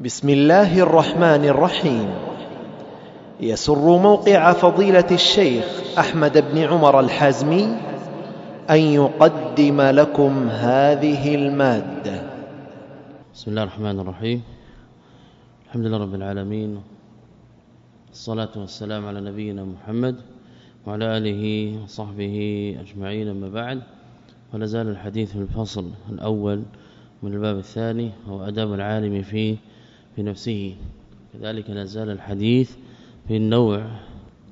بسم الله الرحمن الرحيم. يسر موقع فضيلة الشيخ أحمد بن عمر الحازمي أن يقدم لكم هذه المادة. بسم الله الرحمن الرحيم. الحمد لله رب العالمين. الصلاة والسلام على نبينا محمد وعلى آله وصحبه أجمعين أما بعد. ولا زال الحديث في الفصل الأول من الباب الثاني هو اداب العالم في في نفسه. كذلك لا زال الحديث في النوع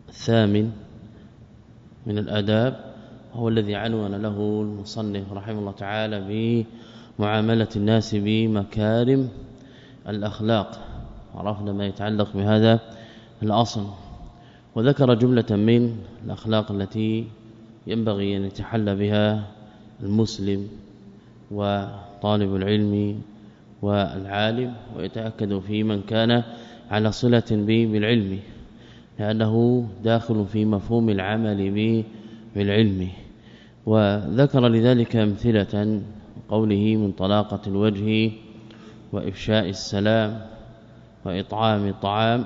الثامن من الآداب هو الذي عنون له المصنف رحمه الله تعالى بمعاملة الناس بمكارم الأخلاق. عرفنا ما يتعلق بهذا الأصل. وذكر جملة من الأخلاق التي ينبغي أن يتحلى بها المسلم وطالب العلم والعالم ويتأكد في من كان على صلة به بالعلم لأنه داخل في مفهوم العمل بالعلم. وذكر لذلك أمثلة قوله من طلاقة الوجه وإفشاء السلام وإطعام الطعام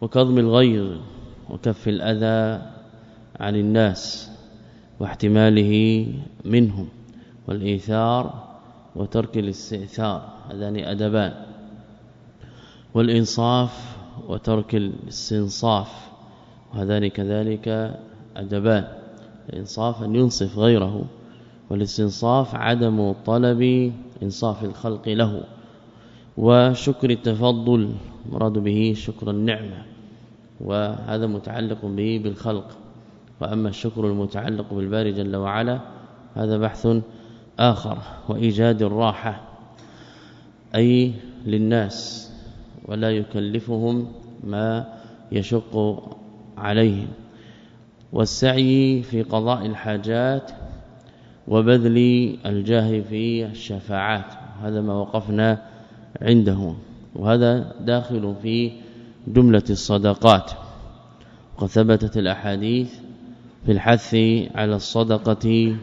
وكظم الغيظ وكف الأذى عن الناس واحتماله منهم والإيثار وترك الاستئثار. هذان أدبان. والإنصاف وترك الاستنصاف وهذان كذلك أدبان. الإنصاف أن ينصف غيره والاستنصاف عدم طلب إنصاف الخلق له وشكر التفضل مراد به شكر النعمة وهذا متعلق به بالخلق. وأما الشكر المتعلق بالباري جل وعلا هذا بحث آخر وإيجاد الراحة. أي للناس ولا يكلفهم ما يشق عليهم. والسعي في قضاء الحاجات وبذل الجاه في الشفاعات هذا ما وقفنا عنده. وهذا داخل في جملة الصدقات. وقد ثبتت الأحاديث في الحث على الصدقة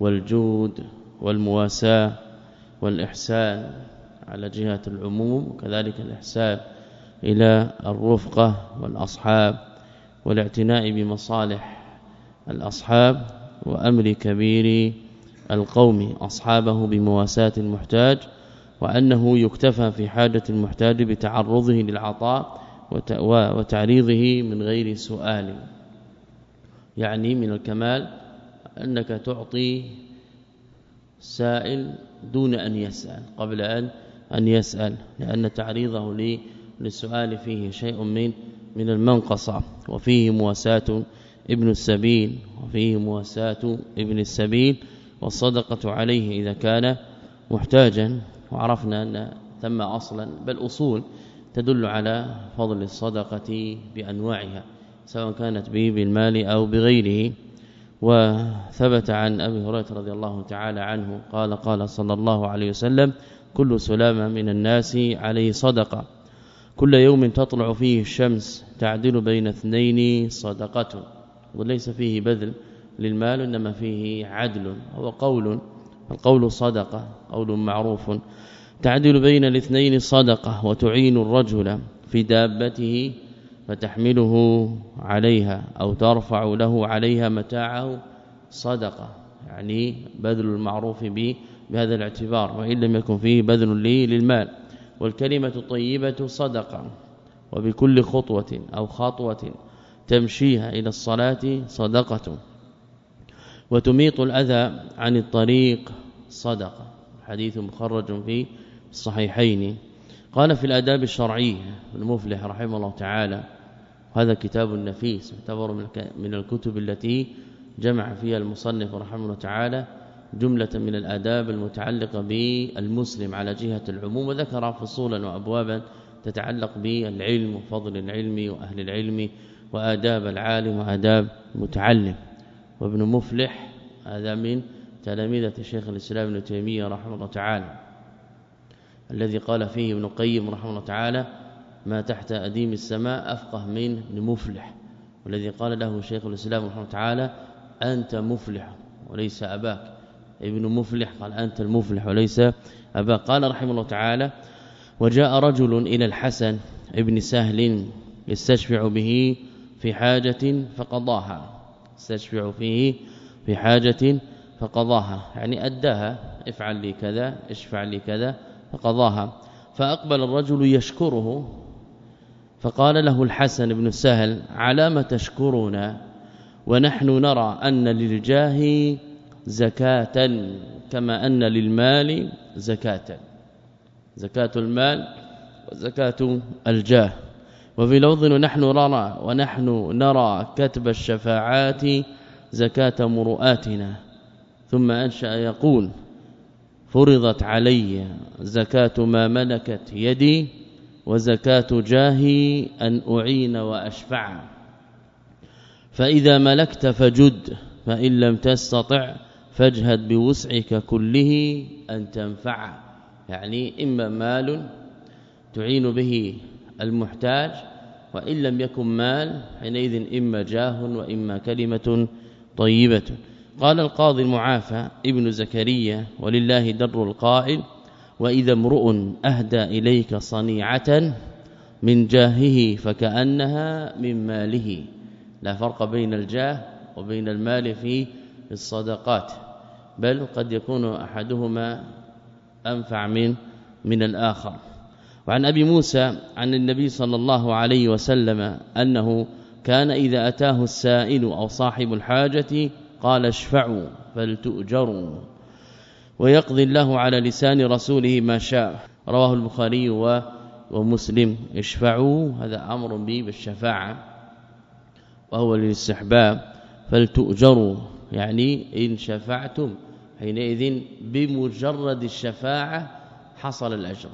والجود والمواساة والإحسان. على جهة العموم وكذلك الإحسان إلى الرفقة والأصحاب والاعتناء بمصالح الأصحاب وأمر كبير القوم أصحابه بمواساة المحتاج وأنه يكتفى في حاجة المحتاج بتعرضه للعطاء وتعريضه من غير سؤال. يعني من الكمال أنك تعطي سائل دون أن يسأل قبل أن أن يسأل لأن تعريضه للسؤال فيه شيء من من المنقصة. وفيه مواساة ابن السبيل وفيه مواساة ابن السبيل والصدقة عليه إذا كان محتاجا. وعرفنا أن ثم أصلا بل أصول تدل على فضل الصدقة بأنواعها سواء كانت به بالمال أو بغيره. وثبت عن أبي هريرة رضي الله تعالى عنه قال قال صلى الله عليه وسلم كل سلامه من الناس عليه صدقة. كل يوم تطلع فيه الشمس تعدل بين اثنين صدقة. وليس فيه بذل للمال إنما فيه عدل هو قول القول صدقة قول معروف. تعدل بين الاثنين صدقة وتعين الرجل في دابته فتحمله عليها أو ترفع له عليها متاعه صدقة. يعني بذل المعروف به بهذا الاعتبار وإن لم يكن فيه بذل لي للمال. والكلمة الطيبة صدقة وبكل خطوة أو خطوة تمشيها إلى الصلاة صدقة. وتميط الأذى عن الطريق صدقة. حديث مخرج في الصحيحين. قال في الأداب الشرعية المفلح رحمه الله تعالى هذا كتاب نفيس يعتبر من الكتب التي جمع فيها المصنف رحمه الله تعالى جملة من الآداب المتعلقة بالمسلم على جهة العموم وذكر فصولا وابوابا تتعلق بالعلم وفضل العلم وأهل العلم وآداب العالم وآداب المتعلم. وابن مفلح هذا من تلاميذة الشيخ الإسلام ابن تيمية رحمه الله تعالى الذي قال فيه ابن القيم رحمه الله تعالى ما تحت أديم السماء أفقه من مفلح والذي قال له شيخ الإسلام رحمه الله تعالى أنت مفلح وليس أباك ابن مفلح قال أنت المفلح وليس أباك. قال رحمه الله تعالى وجاء رجل إلى الحسن ابن سهل يستشفع به في حاجة فقضاها. يستشفع فيه في حاجة فقضاها. يعني أداها افعل لي كذا اشفع لي كذا فقضاها. فأقبل الرجل يشكره فقال له الحسن بن سهل على ما تشكرنا ونحن نرى أن للجاه زكاة كما أن للمال زكاة. زكاة المال وزكاة الجاه. وفي لوظ نحن نرى ونحن نرى كتب الشفاعات زكاة مروءاتنا. ثم أنشأ يقول فرضت علي زكاة ما ملكت يدي وزكاة جاهي أن أعين وأشفع. فإذا ملكت فجد فإن لم تستطع فاجهد بوسعك كله أن تنفع. يعني إما مال تعين به المحتاج وإن لم يكن مال حينئذ إما جاه وإما كلمة طيبة. قال القاضي المعافى ابن زكريا ولله در القائل وإذا امرؤ أهدى إليك صنيعة من جاهه فكأنها من ماله. لا فرق بين الجاه وبين المال في الصدقات. بل قد يكون أحدهما أنفع من من الآخر. وعن أبي موسى عن النبي صلى الله عليه وسلم أنه كان إذا أتاه السائل أو صاحب الحاجة قال اشفعوا فلتؤجروا. ويقضي الله على لسان رسوله ما شاء. رواه البخاري ومسلم. اشفعوا هذا أمر به بالشفاعة. وهو للاستحباب. فلتؤجروا. يعني إن شفعتم حينئذ بمجرد الشفاعة حصل الأجر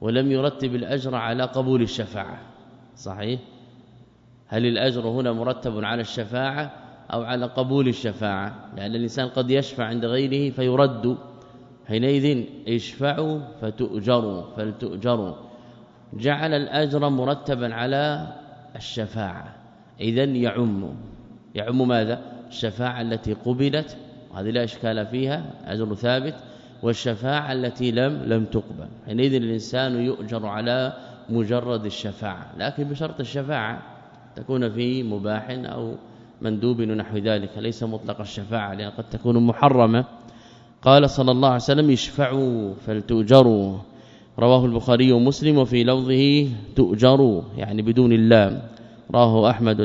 ولم يرتب الأجر على قبول الشفاعة صحيح؟ هل الأجر هنا مرتب على الشفاعة أو على قبول الشفاعة؟ لأن الإنسان قد يشفع عند غيره فيرد حينئذ اشفعوا فتؤجروا فلتؤجروا. جعل الأجر مرتبا على الشفاعة اذا يعم. يعم ماذا؟ الشفاعة التي قبلت هذه لا إشكال فيها اجر ثابت والشفاعة التي لم لم تقبل. حينئذ الإنسان يؤجر على مجرد الشفاعة لكن بشرط الشفاعة تكون في مباح أو مندوب ونحو ذلك ليس مطلق الشفاعة لأن قد تكون محرمة. قال صلى الله عليه وسلم اشفعوا فلتؤجروا. رواه البخاري ومسلم وفي لفظه تؤجروا يعني بدون اللام. راه أحمد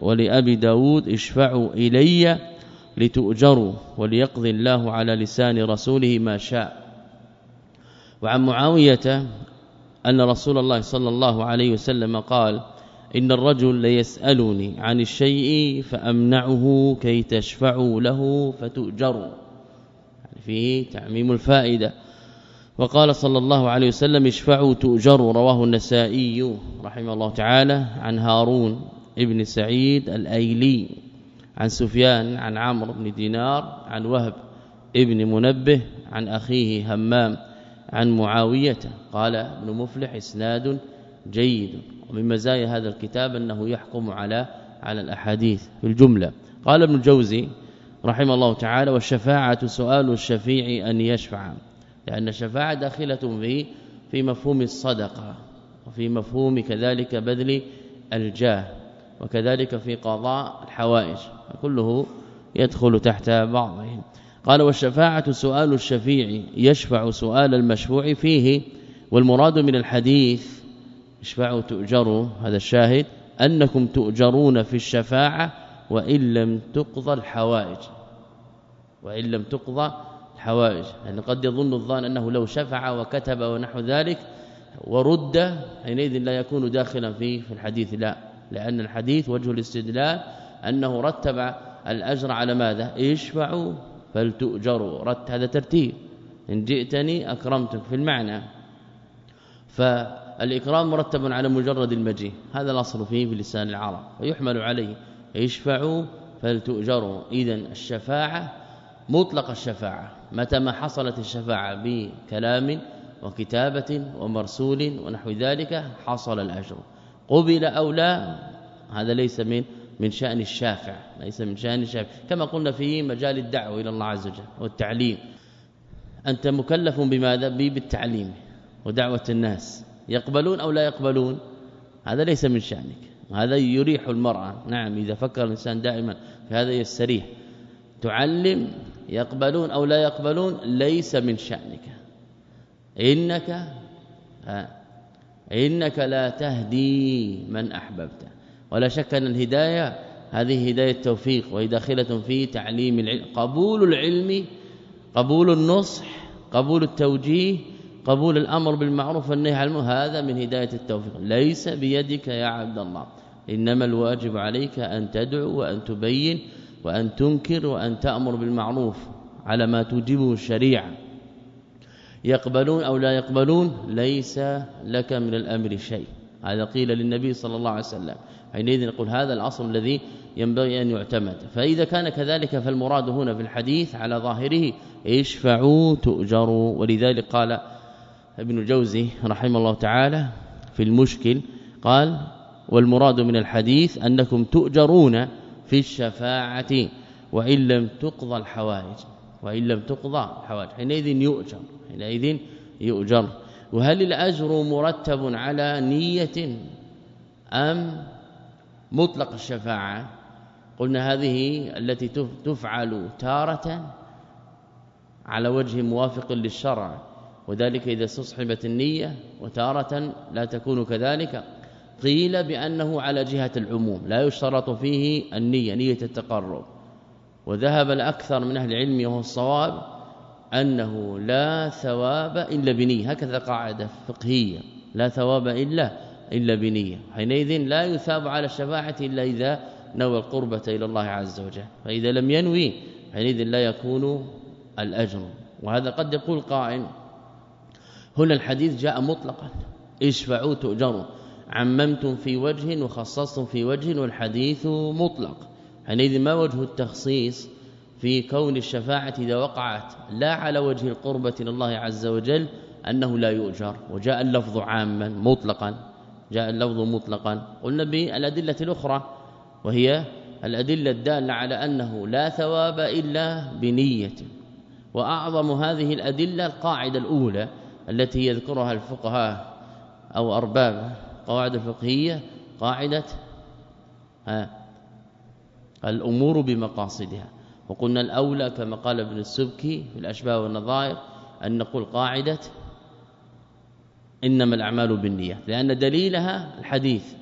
ولأبي داود اشفعوا إلي لتؤجروا وليقضي الله على لسان رسوله ما شاء. وعن معاوية أن رسول الله صلى الله عليه وسلم قال إن الرجل ليسألني عن الشيء فأمنعه كي تشفعوا له فتؤجروا. يعني فيه تعميم الفائدة. وقال صلى الله عليه وسلم اشفعوا تؤجروا رواه النسائي رحمه الله تعالى عن هارون ابن سعيد الأيلي عن سفيان عن عمرو بن دينار عن وهب ابن منبه عن أخيه همام عن معاوية قال ابن مفلح إسناد جيد. ومن مزايا هذا الكتاب أنه يحكم على على الأحاديث في الجملة. قال ابن الجوزي رحمه الله تعالى والشفاعة سؤال الشفيع أن يشفع لأن الشفاعة داخلة في في مفهوم الصدقة وفي مفهوم كذلك بذل الجاه وكذلك في قضاء الحوائج كله يدخل تحت بعضه قال والشفاعة سؤال الشفيع يشفع سؤال المشفوع فيه والمراد من الحديث اشفعوا تؤجروا هذا الشاهد أنكم تؤجرون في الشفاعة وإن لم تقضى الحوائج. وإن لم تقضى الحوائج يعني قد يظن الظان أنه لو شفع وكتب ونحو ذلك ورد حينئذ لا يكون داخلا في في الحديث. لا لأن الحديث وجه الاستدلال أنه رتب الأجر على ماذا؟ اشفعوا فلتؤجروا. رت هذا ترتيب. إن جئتني أكرمتك في المعنى. فالإكرام مرتب على مجرد المجيء. هذا الأصل فيه في لسان العرب. ويحمل عليه اشفعوا فلتؤجروا. اذا الشفاعة مطلق الشفاعة. متى ما حصلت الشفاعة بكلام وكتابة ومرسول ونحو ذلك حصل الأجر. قبل أو لا هذا ليس من من شأن الشافع ليس من شأن الشافع. كما قلنا في مجال الدعوة إلى الله عز وجل والتعليم. أنت مكلف بماذا؟ بالتعليم ودعوة الناس. يقبلون أو لا يقبلون؟ هذا ليس من شأنك. هذا يريح المرأة. نعم إذا فكر الإنسان دائما في هذا يستريح تعلم يقبلون أو لا يقبلون ليس من شأنك. إنك إنك لا تهدي من أحببت. ولا شك أن الهداية هذه هداية توفيق وهي داخلة في تعليم العلم. قبول العلم قبول النصح قبول التوجيه قبول الأمر بالمعروف والنهي عن المنكر هذا من هداية التوفيق. ليس بيدك يا عبد الله. إنما الواجب عليك أن تدعو وأن تبين وأن تنكر وأن تأمر بالمعروف على ما توجبه الشريعة. يقبلون أو لا يقبلون ليس لك من الأمر شيء. هذا قيل للنبي صلى الله عليه وسلم. حينئذ نقول هذا الأصل الذي ينبغي أن يعتمد. فإذا كان كذلك فالمراد هنا في الحديث على ظاهره اشفعوا تؤجروا. ولذلك قال ابن الجوزي رحمه الله تعالى في المشكل قال والمراد من الحديث أنكم تؤجرون في الشفاعة وإن لم تقضى الحوائج وإن لم تقضى الحوائج. حينئذ يؤجر حينئذ يؤجر. وهل الأجر مرتب على نية أم مطلق الشفاعة؟ قلنا هذه التي تفعل تارة على وجه موافق للشرع. وذلك إذا استصحبت النية وتارة لا تكون كذلك. قيل بأنه على جهة العموم لا يشترط فيه النية نية التقرب. وذهب الأكثر من أهل العلم وهو الصواب أنه لا ثواب إلا بنية. هكذا قاعدة فقهية لا ثواب إلا إلا بنية. حينئذ لا يثاب على الشفاعة إلا إذا نوى القربة إلى الله عز وجل. فإذا لم ينوي حينئذ لا يكون الأجر. وهذا قد يقول قائل هنا الحديث جاء مطلقا. اشفعوا تؤجروا. عممتم في وجه وخصصتم في وجه والحديث مطلق. حينئذ ما وجه التخصيص في كون الشفاعة إذا وقعت لا على وجه القربة إلى الله عز وجل أنه لا يؤجر. وجاء اللفظ عاما مطلقا. جاء اللفظ مطلقا. قلنا بالأدلة الأخرى وهي الأدلة الدالة على أنه لا ثواب إلا بنية. وأعظم هذه الأدلة القاعدة الأولى التي يذكرها الفقهاء أو ارباب قواعد الفقهيه قاعدة الأمور بمقاصدها. وقلنا الأولى كما قال ابن السبكي في الأشباه والنظائر أن نقول قاعدة إنما الأعمال بالنيات لأن دليلها الحديث.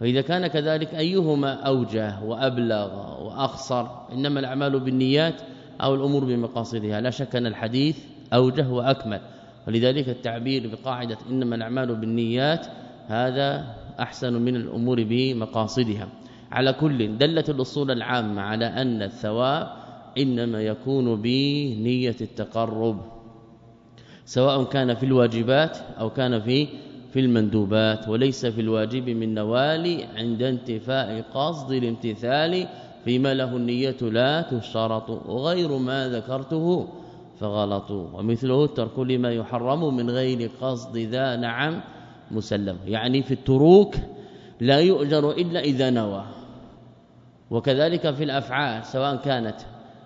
فإذا كان كذلك أيهما أوجه وأبلغ وأخصر إنما الأعمال بالنيات أو الأمور بمقاصدها. لا شك أن الحديث أوجه وأكمل. ولذلك التعبير بقاعدة إنما الأعمال بالنيات هذا أحسن من الأمور بمقاصدها على كل دلت الأصول العامة على أن الثواب إنما يكون بنية التقرب سواء كان في الواجبات أو كان في في المندوبات وليس في الواجب من نوال عند انتفاء قصد الامتثال فيما له النية لا تشترط. وغير ما ذكرته فغلط. ومثله ترك لما يحرم من غير قصد ذا نعم مسلم يعني في التروك لا يؤجر إلا إذا نوى. وكذلك في الأفعال سواء كانت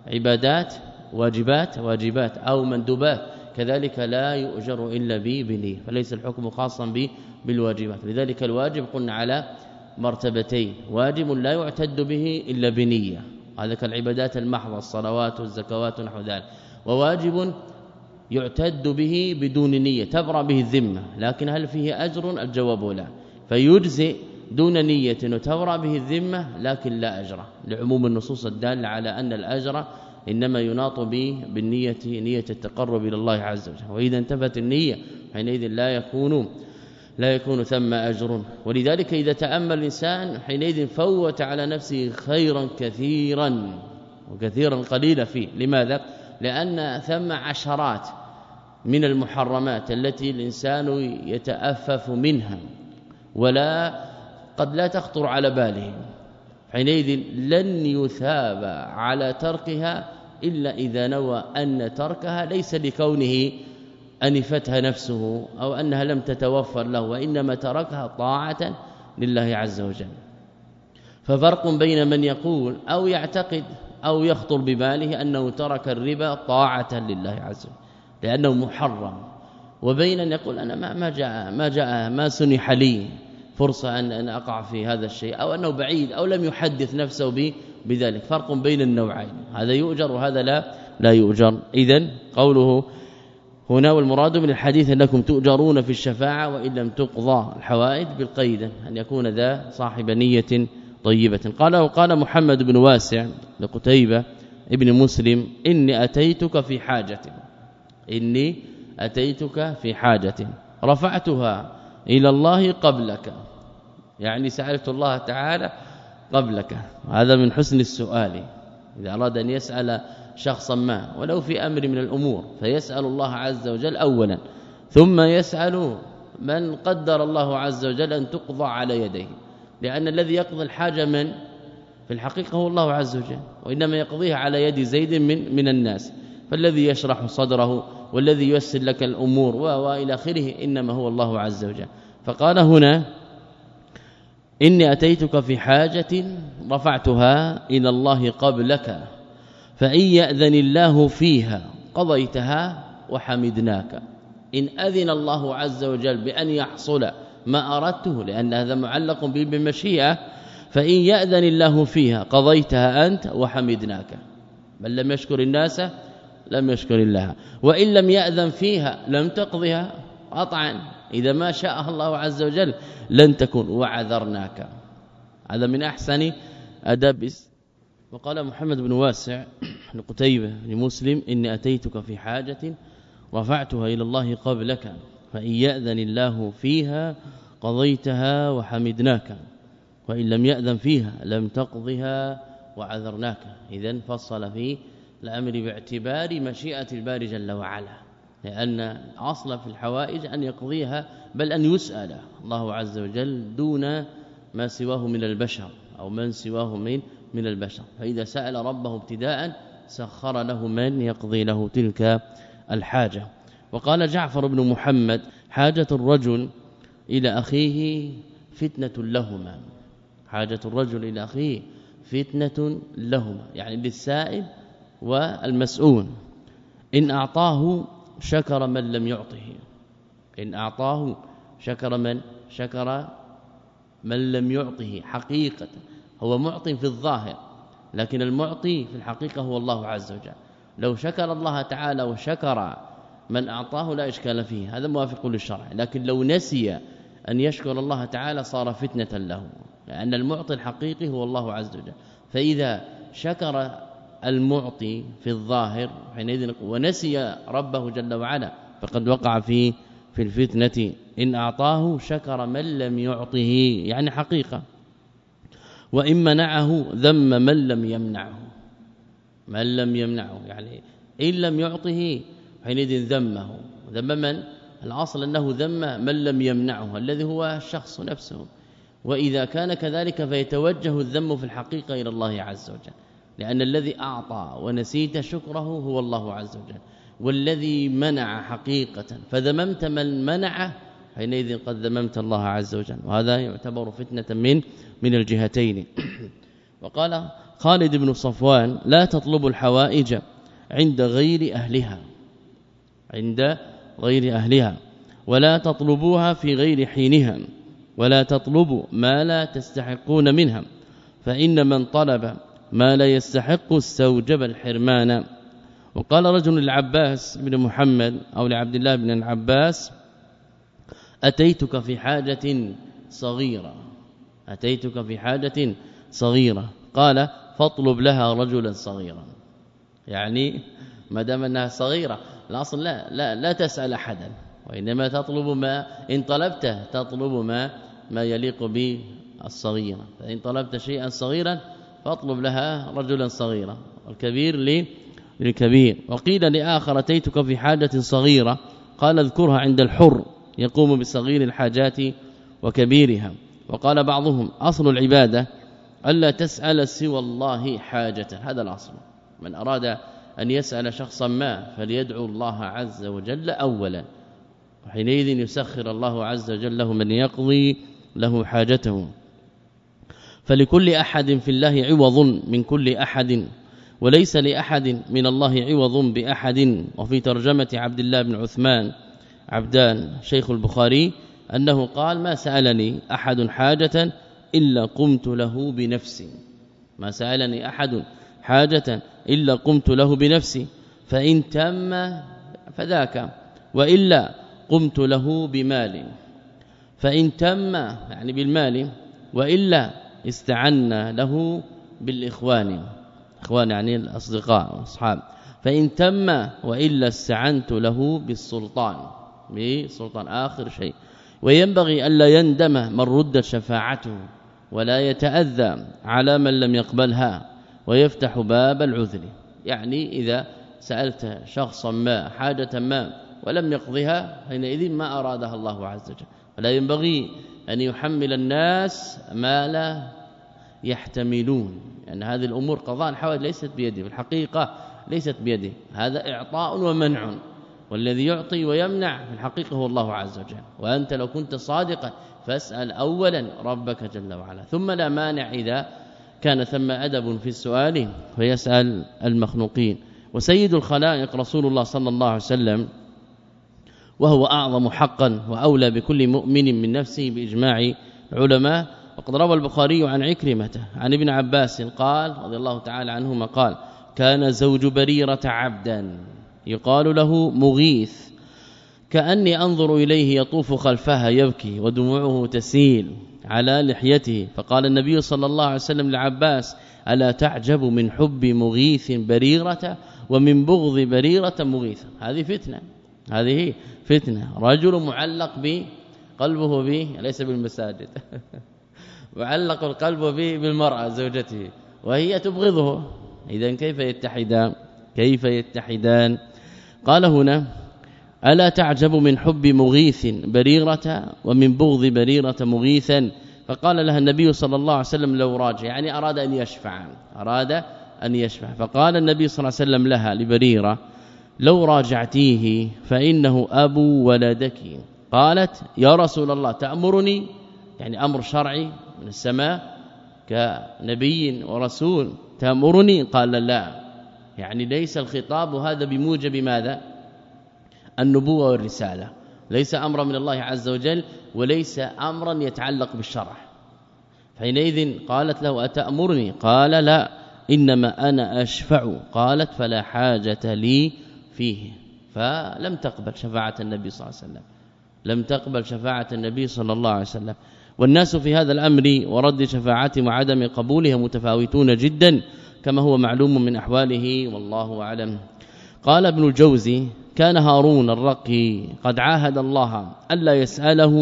عبادات واجبات واجبات أو مندوبات كذلك لا يؤجر إلا بنيه فليس الحكم خاصا بالواجبات. لذلك الواجب قلنا على مرتبتين. واجب لا يعتد به إلا بنية. هذا كالعبادات المحضه الصلوات والزكوات ونحو ذلك. وواجب يعتد به بدون نية تبرى به الذمة لكن هل فيه أجر؟ الجواب لا. فيجزئ دون نية وتبرى به الذمة لكن لا أجر. لعموم النصوص الدالة على أن الأجر إنما يناط به بالنية نية التقرب إلى الله عز وجل. وإذا انتفت النية حينئذ لا يكون لا يكون ثم أجر. ولذلك إذا تأمل الإنسان حينئذ فوت على نفسه خيرا كثيرا وكثيرا قليلا فيه. لماذا؟ لأن ثم عشرات من المحرمات التي الإنسان يتأفف منها ولا قد لا تخطر على باله. حينئذ لن يثاب على تركها إلا إذا نوى أن تركها ليس لكونه انفتها نفسه أو أنها لم تتوفر له وإنما تركها طاعة لله عز وجل. ففرق بين من يقول أو يعتقد أو يخطر بباله أنه ترك الربا طاعة لله عز وجل. لأنه محرم. وبين أن يقول أنا ما ما جاء ما جاء ما سنح لي فرصة ان أن أقع في هذا الشيء أو أنه بعيد أو لم يحدث نفسه به بذلك. فرق بين النوعين. هذا يؤجر وهذا لا لا يؤجر. اذا قوله هنا والمراد من الحديث أنكم تؤجرون في الشفاعة وإن لم تقضى الحوائج بالقيد أن يكون ذا صاحب نية طيبة. قال وقال محمد بن واسع لقتيبة ابن مسلم إني أتيتك في حاجة. إني أتيتك في حاجة رفعتها إلى الله قبلك. يعني سألت الله تعالى قبلك. هذا من حسن السؤال. إذا أراد أن يسأل شخصا ما ولو في أمر من الأمور فيسأل الله عز وجل اولا ثم يسأل من قدر الله عز وجل أن تقضى على يديه. لأن الذي يقضي الحاجة من؟ في الحقيقة هو الله عز وجل وإنما يقضيها على يد زيد من من الناس. فالذي يشرح صدره والذي ييسر لك الأمور والى آخره إنما هو الله عز وجل. فقال هنا إني أتيتك في حاجة رفعتها إلى الله قبلك فإن يأذن الله فيها قضيتها وحمدناك. إن أذن الله عز وجل بأن يحصل ما أردته لأن هذا معلق بالمشيئة فإن يأذن الله فيها قضيتها أنت وحمدناك. بل لم يشكر الناس لم يشكر الله. وإن لم يأذن فيها لم تقضها قطعا. إذا ما شاء الله عز وجل لن تكون. وعذرناك. هذا من أحسن أدب وقال محمد بن واسع لقتيبه لمسلم إني أتيتك في حاجة رفعتها إلى الله قبلك فإن يأذن الله فيها قضيتها وحمدناك. وإن لم يأذن فيها لم تقضها وعذرناك. اذا فصل في الامر باعتبار مشيئة الباري جل وعلا لأن اصل في الحوائج أن يقضيها بل أن يسأل الله عز وجل دون ما سواه من البشر أو من سواه من من البشر. فإذا سأل ربه ابتداء سخر له من يقضي له تلك الحاجة. وقال جعفر بن محمد حاجة الرجل إلى أخيه فتنة لهما. حاجة الرجل إلى أخيه فتنة لهما. يعني للسائل والمسؤول. إن أعطاه شكر من لم يعطه. إن أعطاه شكر من شكر من لم يعطه. حقيقة هو معطي في الظاهر لكن المعطي في الحقيقة هو الله عز وجل. لو شكر الله تعالى وشكر من أعطاه لا إشكال فيه هذا موافق للشرع. لكن لو نسي أن يشكر الله تعالى صار فتنة له لأن المعطي الحقيقي هو الله عز وجل. فإذا شكر المعطي في الظاهر حينئذ ونسي ربه جل وعلا فقد وقع في في الفتنة. إن أعطاه شكر من لم يعطه يعني حقيقة. وإن منعه ذم من لم يمنعه. من لم يمنعه يعني إن لم يعطه حينئذ ذمه. ذم من؟ الأصل أنه ذم من لم يمنعه الذي هو الشخص نفسه. وإذا كان كذلك فيتوجه الذم في الحقيقة إلى الله عز وجل. لأن الذي أعطى ونسيت شكره هو الله عز وجل والذي منع حقيقة فذممت من منعه حينئذ قد ذممت الله عز وجل وهذا يعتبر فتنة من من الجهتين. وقال خالد بن صفوان لا تطلب الحوائج عند غير أهلها عند غير أهلها ولا تطلبوها في غير حينها ولا تطلبوا ما لا تستحقون منها فإن من طلب ما لا يستحق استوجب الحرمان وقال رجل للعباس بن محمد أو لعبد الله بن العباس أتيتك في حاجة صغيرة. أتيتك في حاجة صغيرة. قال فاطلب لها رجلا صغيرا. يعني ما دام أنها صغيرة الأصل لا لا لا تسأل أحدا. وإنما تطلب ما إن طلبته تطلب ما ما يليق بالصغيرة. فإن طلبت شيئا صغيرا فاطلب لها رجلا صغيرا والكبير للكبير. وقيل لآخر أتيتك في حاجة صغيرة؟ قال اذكرها عند الحر يقوم بصغير الحاجات وكبيرها. وقال بعضهم أصل العبادة ألا تسأل سوى الله حاجة. هذا الأصل. من أراد أن يسأل شخصا ما فليدعو الله عز وجل اولا. وحينئذ يسخر الله عز وجل له من يقضي له حاجته. فلكل أحد في الله عوض من كل أحد وليس لأحد من الله عوض بأحد. وفي ترجمة عبد الله بن عثمان عبدان شيخ البخاري أنه قال ما سألني أحد حاجة إلا قمت له بنفسي. ما سألني أحد حاجة إلا قمت له بنفسي فإن تم فذاك وإلا قمت له بمال فإن تم يعني بالمال وإلا استعنا له بالإخوان. إخوان يعني الأصدقاء واصحاب فإن تم وإلا استعنت له بالسلطان. بسلطان آخر شيء. وينبغي الا يندم من ردت شفاعته ولا يتأذى على من لم يقبلها ويفتح باب العذر. يعني إذا سألت شخصا ما حاجة ما ولم يقضها حينئذ ما أرادها الله عز وجل. فلا ينبغي أن يحمل الناس ما لا يحتملون. يعني هذه الأمور قضاء الحوائج ليست بيده في الحقيقة ليست بيده. هذا إعطاء ومنع والذي يعطي ويمنع في الحقيقة هو الله عز وجل. وأنت لو كنت صادقا فاسأل اولا ربك جل وعلا. ثم لا مانع إذا كان ثم أدب في السؤال فيسأل المخلوقين. وسيد الخلائق رسول الله صلى الله عليه وسلم وهو أعظم حقا وأولى بكل مؤمن من نفسه بإجماع العلماء وقد روى البخاري عن عكرمة عن ابن عباس قال رضي الله تعالى عنهما قال كان زوج بريرة عبدا يقال له مغيث. كأني أنظر إليه يطوف خلفها يبكي ودموعه تسيل على لحيته. فقال النبي صلى الله عليه وسلم لعباس ألا تعجب من حب مغيث بريرة ومن بغض بريرة مغيث؟ هذه فتنة. هذه فتنة. رجل معلق بقلبه به ليس بالمساجد. معلق القلب به بالمرأة زوجته وهي تبغضه. اذا كيف يتحدان؟ كيف يتحدان؟ قال هنا ألا تعجب من حب مغيث بريرة ومن بغض بريرة مغيثا فقال لها النبي صلى الله عليه وسلم لو راجع يعني أراد أن يشفع أراد أن يشفع. فقال النبي صلى الله عليه وسلم لها لبريرة لو راجعتيه فإنه أبو ولدك. قالت يا رسول الله تأمرني؟ يعني أمر شرعي من السماء كنبي ورسول. تأمرني؟ قال لا. يعني ليس الخطاب هذا بموجب ماذا؟ النبوة والرسالة. ليس أمرا من الله عز وجل وليس أمرا يتعلق بالشرع. حينئذ قالت له أتأمرني؟ قال لا. إنما أنا أشفع. قالت فلا حاجة لي فيه فلم تقبل شفاعة النبي صلى الله عليه وسلم. لم تقبل شفاعة النبي صلى الله عليه وسلم. والناس في هذا الأمر ورد شفاعتهم وعدم قبولها متفاوتون جدا كما هو معلوم من أحواله والله أعلم. قال ابن الجوزي كان هارون الرقي قد عاهد الله ألا يسأله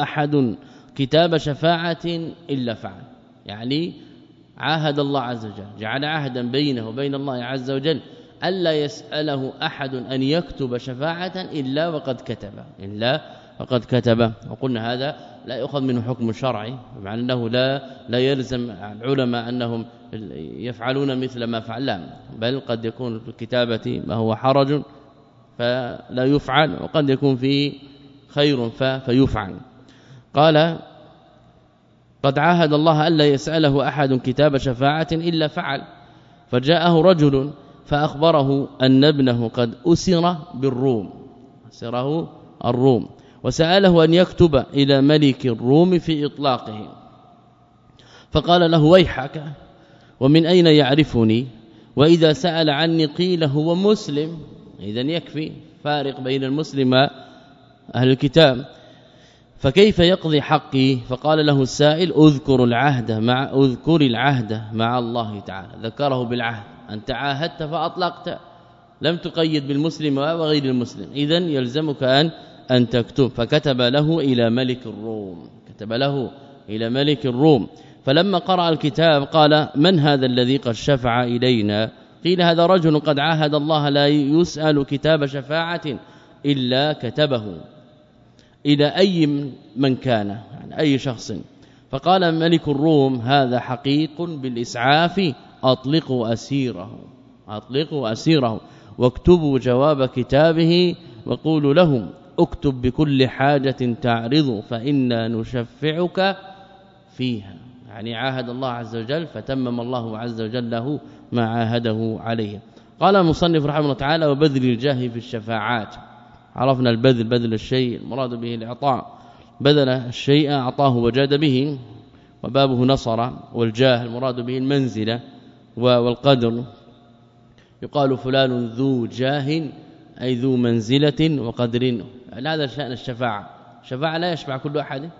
أحد كتاب شفاعة إلا فعل. يعني عاهد الله عز وجل جعل عهدا بينه وبين الله عز وجل. ألا يسأله أحد أن يكتب شفاعة إلا وقد كتب إلا وقد كتب. وقلنا هذا لا يؤخذ منه حكم شرعي مع إنه لا لا يلزم العلماء أنهم يفعلون مثل ما فعل بل قد يكون في الكتابة ما هو حرج فلا يفعل وقد يكون فيه خير فيفعل. قال قد عاهد الله ألا يسأله أحد كتاب شفاعة إلا فعل. فجاءه رجل فأخبره أن ابنه قد أسر بالروم أسره الروم وسأله أن يكتب إلى ملك الروم في إطلاقه. فقال له ويحك ومن أين يعرفني؟ وإذا سأل عني قيل هو مسلم. اذا يكفي فارق بين المسلم أهل الكتاب. فكيف يقضي حقي؟ فقال له السائل اذكر العهد مع اذكر العهد مع الله تعالى. ذكره بالعهد. أنت عاهدت فأطلقت. لم تقيد بالمسلم وغير المسلم. اذا يلزمك أن أن تكتب. فكتب له إلى ملك الروم. كتب له إلى ملك الروم. فلما قرأ الكتاب قال من هذا الذي قد شفع إلينا؟ قيل هذا رجل قد عاهد الله لا يسأل كتاب شفاعة إلا كتبه. إلى أي من كان يعني أي شخص. فقال ملك الروم هذا حقيق بالإسعاف أطلقوا أسيره أطلقوا أسيره واكتبوا جواب كتابه وقولوا لهم اكتب بكل حاجة تعرض فإنا نشفعك فيها. يعني عاهد الله عز وجل فتمم الله عز وجل له ما عاهده عليه. قال المصنف رحمه الله تعالى وبذل الجاه في الشفاعات. عرفنا البذل بذل الشيء المراد به الإعطاء. بذل الشيء أعطاه وجاد به وبابه نصر والجاه المراد به المنزله والقدر. يقال فلان ذو جاه أي ذو منزلة وقدر. يعني هذا شأن الشفاعة. الشفاعه لا يشفع كل أحد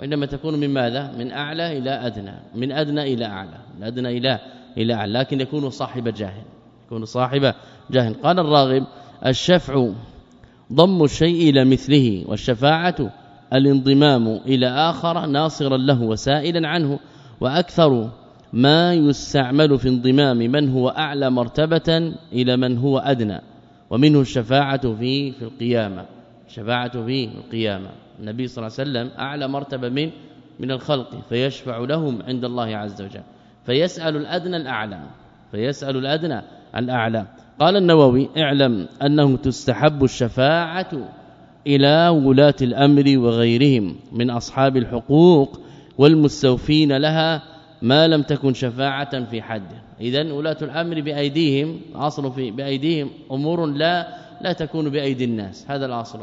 وإنما تكون من ماذا؟ من أعلى إلى أدنى. من أدنى إلى أعلى. من أدنى إلى إلى أعلى. لكن يكون صاحب جاه. يكون صاحب جاه. قال الراغب الشفع ضم الشيء إلى مثله والشفاعة الانضمام إلى آخر ناصرا له وسائلا عنه وأكثر ما يستعمل في انضمام من هو أعلى مرتبة إلى من هو أدنى ومنه الشفاعة في في القيامة. الشفاعة في القيامة. النبي صلى الله عليه وسلم أعلى مرتبة من من الخلق فيشفع لهم عند الله عز وجل. فيسأل الأدنى الأعلى. فيسأل الأدنى الأعلى. قال النووي اعلم أنه تستحب الشفاعة إلى ولاة الأمر وغيرهم من أصحاب الحقوق والمستوفين لها ما لم تكن شفاعة في حد. اذا ولاة الأمر بأيديهم اصل في بأيديهم أمور لا لا تكون بأيدي الناس. هذا الاصل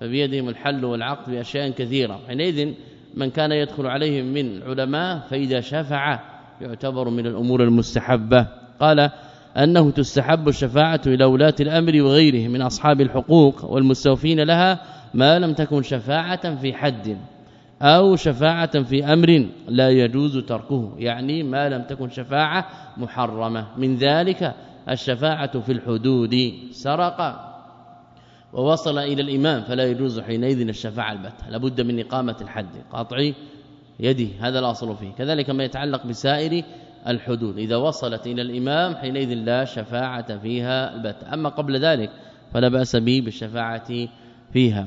فبيدهم الحل والعقد بأشياء كثيرة. حينئذ من كان يدخل عليهم من علماء فإذا شفع يعتبر من الأمور المستحبة. قال أنه تستحب الشفاعة إلى ولاة الأمر وغيرهم من أصحاب الحقوق والمستوفين لها ما لم تكن شفاعة في حد أو شفاعة في أمر لا يجوز تركه يعني ما لم تكن شفاعة محرمة. من ذلك الشفاعة في الحدود. سرق. ووصل إلى الإمام فلا يجوز حينئذ الشفاعة البتة. لابد من إقامة الحد قاطع يده هذا الأصل فيه. كذلك ما يتعلق بسائر الحدود. إذا وصلت إلى الإمام حينئذ لا شفاعة فيها البتة أما قبل ذلك فلا بأس به بالشفاعة فيها.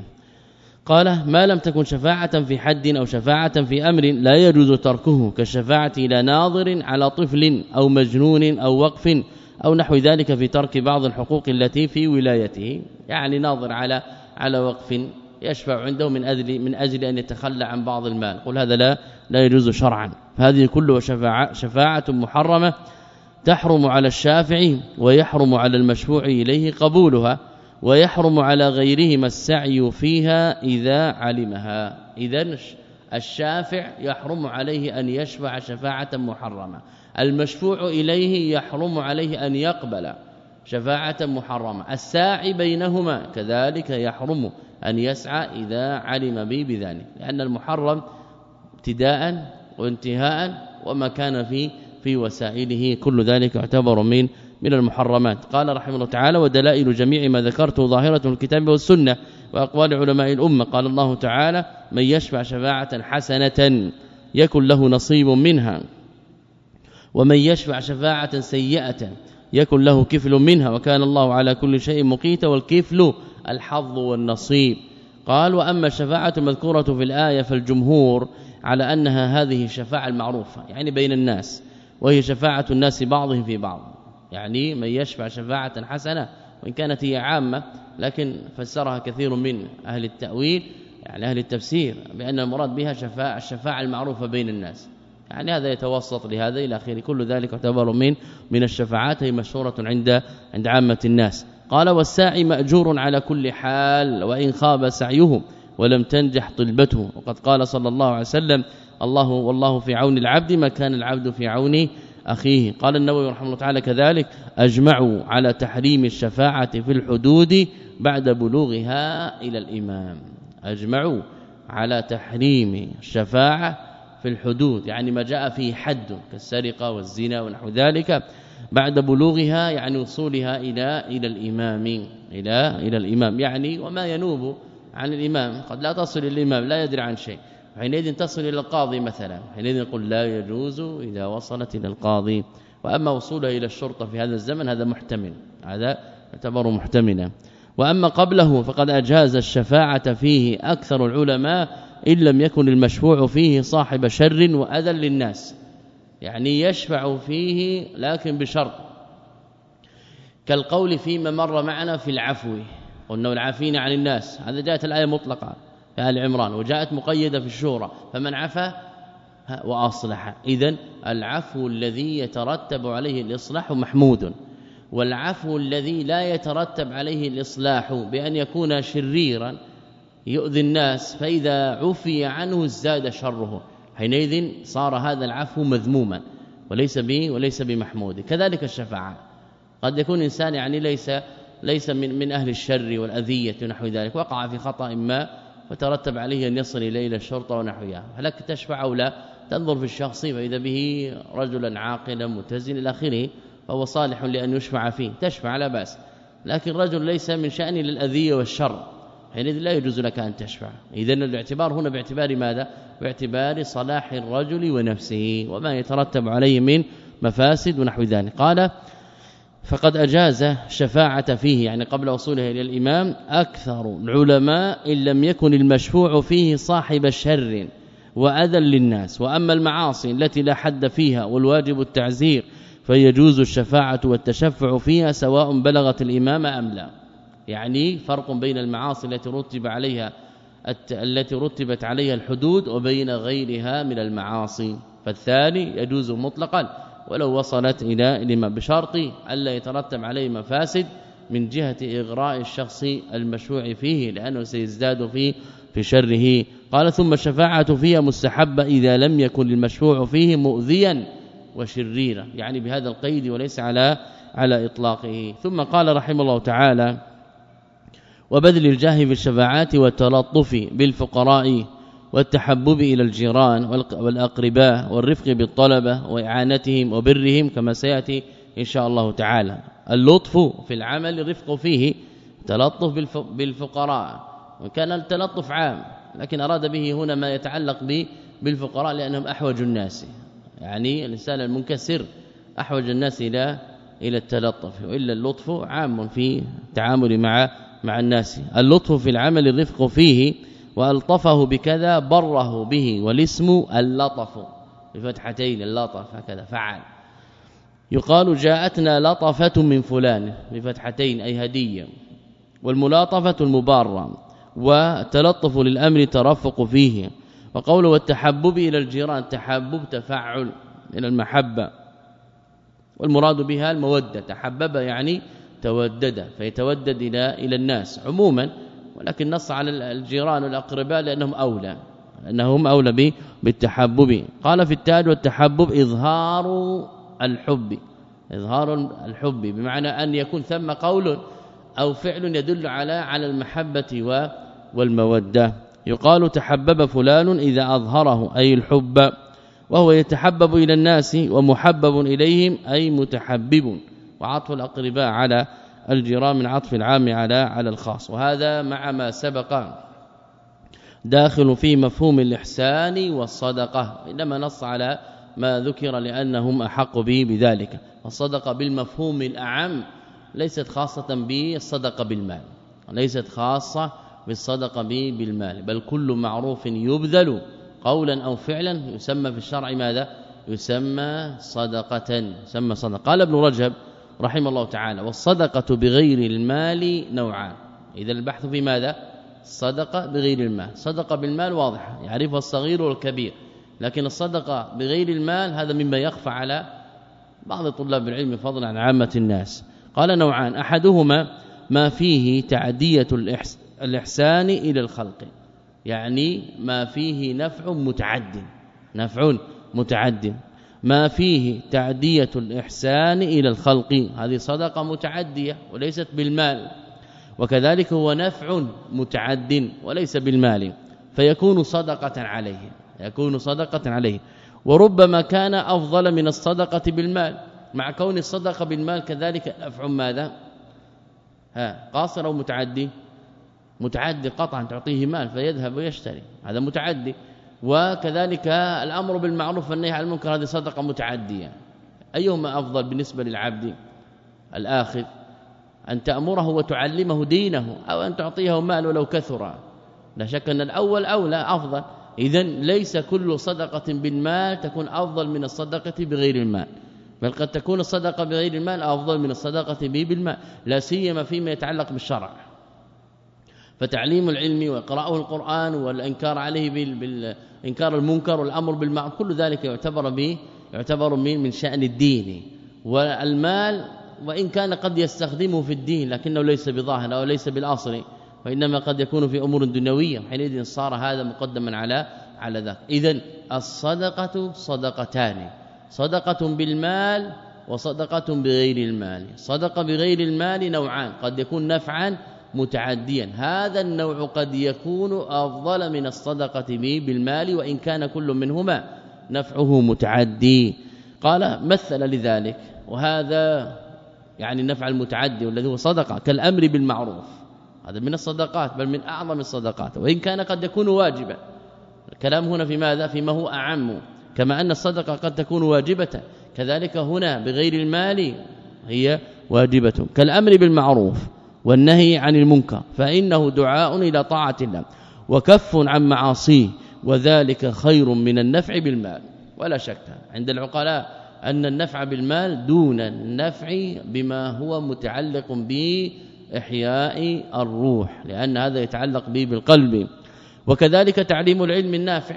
قال ما لم تكن شفاعة في حد أو شفاعة في أمر لا يجوز تركه كالشفاعة إلى ناظر على طفل أو مجنون أو وقف أو نحو ذلك في ترك بعض الحقوق التي في ولايته. يعني ناظر على على وقف. يشفع عنده من أجل من أجل أن يتخلى عن بعض المال. قل هذا لا لا يجوز شرعا. فهذه كلها شفاعه شفاعة محرمة تحرم على الشافع ويحرم على المشفوع إليه قبولها ويحرم على غيرهما السعي فيها إذا علمها. اذا الشافع يحرم عليه أن يشفع شفاعة محرمة. المشفوع إليه يحرم عليه أن يقبل شفاعة محرمة. الساعي بينهما كذلك يحرم. أن يسعى إذا علم به بذلك لأن المحرم ابتداء وانتهاء وما كان في في وسائله كل ذلك يعتبر من من المحرمات. قال رحمه الله تعالى ودلائل جميع ما ذكرته ظاهرة الكتاب والسنة وأقوال علماء الأمة قال الله تعالى من يشفع شفاعة حسنة يكن له نصيب منها ومن يشفع شفاعة سيئة يكن له كفل منها وكان الله على كل شيء مقيتا والكفل الحظ والنصيب. قال وأما الشفاعة المذكورة في الآية فالجمهور على أنها هذه الشفاعة المعروفة يعني بين الناس وهي شفاعة الناس بعضهم في بعض. يعني من يشفع شفاعة حسنة وإن كانت هي عامة لكن فسرها كثير من أهل التأويل يعني أهل التفسير بأن المراد بها شفاعة الشفاعة المعروفة بين الناس. يعني هذا يتوسط لهذا إلى آخره. كل ذلك يعتبر من من الشفاعات هي مشهورة عند عند عامة الناس. قال والساعي مأجور على كل حال وإن خاب سعيه ولم تنجح طلبته وقد قال صلى الله عليه وسلم الله والله في عون العبد ما كان العبد في عون أخيه. قال النووي رحمه الله تعالى كذلك أجمعوا على تحريم الشفاعة في الحدود بعد بلوغها إلى الإمام. أجمعوا على تحريم الشفاعة في الحدود يعني ما جاء فيه حد كالسرقة والزنا ونحو ذلك. بعد بلوغها يعني وصولها إلى إلى الإمام إلى إلى الإمام. يعني وما ينوب عن الإمام. قد لا تصل الإمام لا يدري عن شيء. حينئذ تصل إلى القاضي مثلا. حينئذ نقول لا يجوز إذا وصلت إلى القاضي. وأما وصولها إلى الشرطة في هذا الزمن هذا محتمل. هذا يعتبر محتملا. وأما قبله فقد أجاز الشفاعة فيه أكثر العلماء إن لم يكن المشفوع فيه صاحب شر وأذى للناس. يعني يشفع فيه لكن بشرط. كالقول فيما مر معنا في العفو قلنا العافين عن الناس. هذا جاءت الآية مطلقة في آل عمران وجاءت مقيدة في الشورى. فمن عفا وأصلح. اذا العفو الذي يترتب عليه الإصلاح محمود والعفو الذي لا يترتب عليه الإصلاح بأن يكون شريرا يؤذي الناس فإذا عفي عنه ازداد شره. حينئذ صار هذا العفو مذموما وليس به وليس بمحمود. كذلك الشفاعة. قد يكون إنسان يعني ليس ليس من من أهل الشر والأذية ونحو ذلك وقع في خطأ ما وترتب عليه أن يصل إلى الشرطه ونحوها. فلك تشفع أو لا؟ تنظر في الشخص فإذا به رجلا عاقلا متزن إلى آخره فهو صالح لأن يشفع فيه. تشفع لا بأس. لكن رجل ليس من شأن للأذية والشر حينئذ لا يجوز لك أن تشفع. اذا الاعتبار هنا باعتبار ماذا؟ باعتبار صلاح الرجل ونفسه وما يترتب عليه من مفاسد ونحو ذلك. قال فقد أجاز شفاعة فيه. يعني قبل وصوله إلى الإمام أكثر العلماء إن لم يكن المشفوع فيه صاحب شر وأذى للناس. وأما المعاصي التي لا حد فيها والواجب التعزير فيجوز الشفاعة والتشفع فيها سواء بلغت الإمام أم لا. يعني فرق بين المعاصي التي رتب عليها التي رتبت عليها الحدود وبين غيرها من المعاصي. فالثاني يجوز مطلقا ولو وصلت إلى الإمام بشرط ألا يترتب عليه مفاسد من جهة إغراء الشخص المشروع فيه لأنه سيزداد فيه في شره. قال ثم الشفاعة فيها مستحبة إذا لم يكن المشروع فيه مؤذيا وشريرا. يعني بهذا القيد وليس على على إطلاقه. ثم قال رحمه الله تعالى وبذل الجاه في الشفاعات والتلطف بالفقراء والتحبب إلى الجيران والأقرباء والرفق بالطلبة وإعانتهم وبرهم كما سيأتي إن شاء الله تعالى. اللطف في العمل الرفق فيه تلطف بالفقراء. وكان التلطف عام لكن أراد به هنا ما يتعلق بالفقراء لأنهم أحوج الناس. يعني الإنسان المنكسر أحوج الناس إلى إلى التلطف. وإلا اللطف عام في التعامل مع مع الناس. اللطف في العمل الرفق فيه وألطفه بكذا بره به والاسم اللطف. بفتحتين اللطف هكذا فعل. يقال جاءتنا لطفة من فلان بفتحتين أي هدية. والملاطفة المبارة وتلطف للأمر ترفق فيه. وقوله والتحبب إلى الجيران تحبب تفعل إلى المحبة. والمراد بها المودة تحبب يعني تودد فيتودد إلى إلى الناس عموما ولكن نص على الجيران والأقرباء لأنهم أولى انهم أولى بالتحبب. قال في التاج والتحبب إظهار الحب إظهار الحب بمعنى أن يكون ثم قول أو فعل يدل على على المحبة والمودة. يقال تحبب فلان إذا أظهره أي الحب وهو يتحبب إلى الناس ومحبب إليهم أي متحبب. وعطف الأقرباء على الجيران من عطف العام على على الخاص. وهذا مع ما سبق داخل في مفهوم الإحسان والصدقة. انما نص على ما ذكر لأنهم أحق به بذلك. الصدقة بالمفهوم الأعم ليست خاصة بالصدقة بالمال. ليست خاصة بالصدقة بالمال. بل كل معروف يبذل قولا أو فعلا يسمى في الشرع ماذا؟ يسمى صدقة. يسمى صدقة. قال ابن رجب رحمه الله تعالى والصدقة بغير المال نوعان. إذا البحث في ماذا؟ صدقه بغير المال. صدقه بالمال واضحة يعرفها الصغير والكبير. لكن الصدقة بغير المال هذا مما يخفى على بعض طلاب العلم فضلا عن عامة الناس. قال نوعان أحدهما ما فيه تعدية الإحسان إلى الخلق. يعني ما فيه نفع متعد. نفع متعد. ما فيه تعدية الإحسان إلى الخلق. هذه صدقة متعدية وليست بالمال. وكذلك هو نفع متعد وليس بالمال. فيكون صدقة عليه يكون صدقة عليه. وربما كان أفضل من الصدقة بالمال. مع كون الصدقة بالمال كذلك نفع ماذا؟ ها قاصر أو متعدي؟ متعدي قطعا تعطيه مال فيذهب ويشتري. هذا متعدي. وكذلك الأمر بالمعروف والنهي عن المنكر هذه صدقة متعدية. أيهما أفضل بالنسبة للعبد الاخذ أن تأمره وتعلمه دينه أو أن تعطيه مال ولو كثر. لا شك أن الأول أولى أفضل. اذا ليس كل صدقة بالمال تكون أفضل من الصدقة بغير المال. بل قد تكون الصدقة بغير المال أفضل من الصدقة به بالمال. لا سيما فيما يتعلق بالشرع. فتعليم العلم وقراءه القرآن والإنكار عليه بالانكار المنكر والأمر بالمعروف كل ذلك يعتبر به يعتبر من من شأن الدين. والمال وإن كان قد يستخدمه في الدين لكنه ليس بظاهر أو ليس بالأصل وإنما قد يكون في أمور دنيوية حينئذ صار هذا مقدما على على ذاك. اذا الصدقة صدقتان صدقة بالمال وصدقة بغير المال. صدقة بغير المال نوعان قد يكون نفعا متعديا. هذا النوع قد يكون أفضل من الصدقة به بالمال وإن كان كل منهما نفعه متعدي. قال مثل لذلك وهذا يعني النفع المتعدي والذي هو صدقة كالأمر بالمعروف. هذا من الصدقات بل من أعظم الصدقات. وإن كان قد يكون واجبا. الكلام هنا في ماذا؟ فيما هو أعم. كما أن الصدقة قد تكون واجبة. كذلك هنا بغير المال هي واجبة. كالأمر بالمعروف. والنهي عن المنكر فإنه دعاء إلى طاعة الله وكف عن معاصيه وذلك خير من النفع بالمال. ولا شك عند العقلاء أن النفع بالمال دون النفع بما هو متعلق بإحياء الروح لأن هذا يتعلق به بالقلب. وكذلك تعليم العلم النافع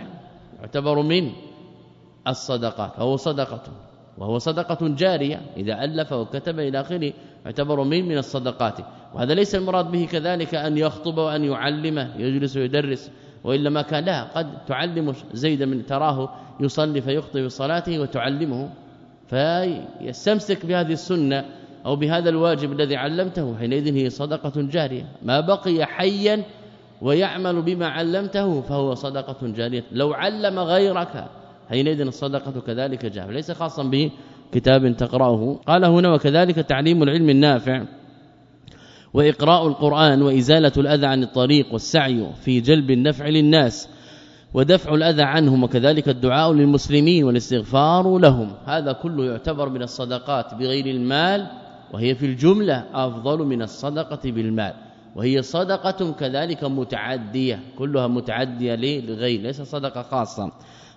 يعتبر من الصدقات فهو صدقة. وهو صدقة جارية. إذا ألف وكتب إلى آخره يعتبر من من الصدقات. وهذا ليس المراد به كذلك أن يخطب وأن يعلمه يجلس ويدرس وإلا ما كان. لا قد تعلم زيد من تراه يصلي فيخطئ في صلاته وتعلمه. فيستمسك بهذه السنة أو بهذا الواجب الذي علمته. حينئذ هي صدقة جارية. ما بقي حيا ويعمل بما علمته فهو صدقة جارية. لو علم غيرك حينئذ الصدقة كذلك جارية ليس خاصا بكتاب تقرأه. قال هنا وكذلك تعليم العلم النافع وإقراء القرآن وإزالة الأذى عن الطريق والسعي في جلب النفع للناس ودفع الأذى عنهم وكذلك الدعاء للمسلمين والاستغفار لهم. هذا كله يعتبر من الصدقات بغير المال وهي في الجملة أفضل من الصدقة بالمال. وهي صدقة كذلك متعدية كلها متعدية لغير ليس صدقة خاصة.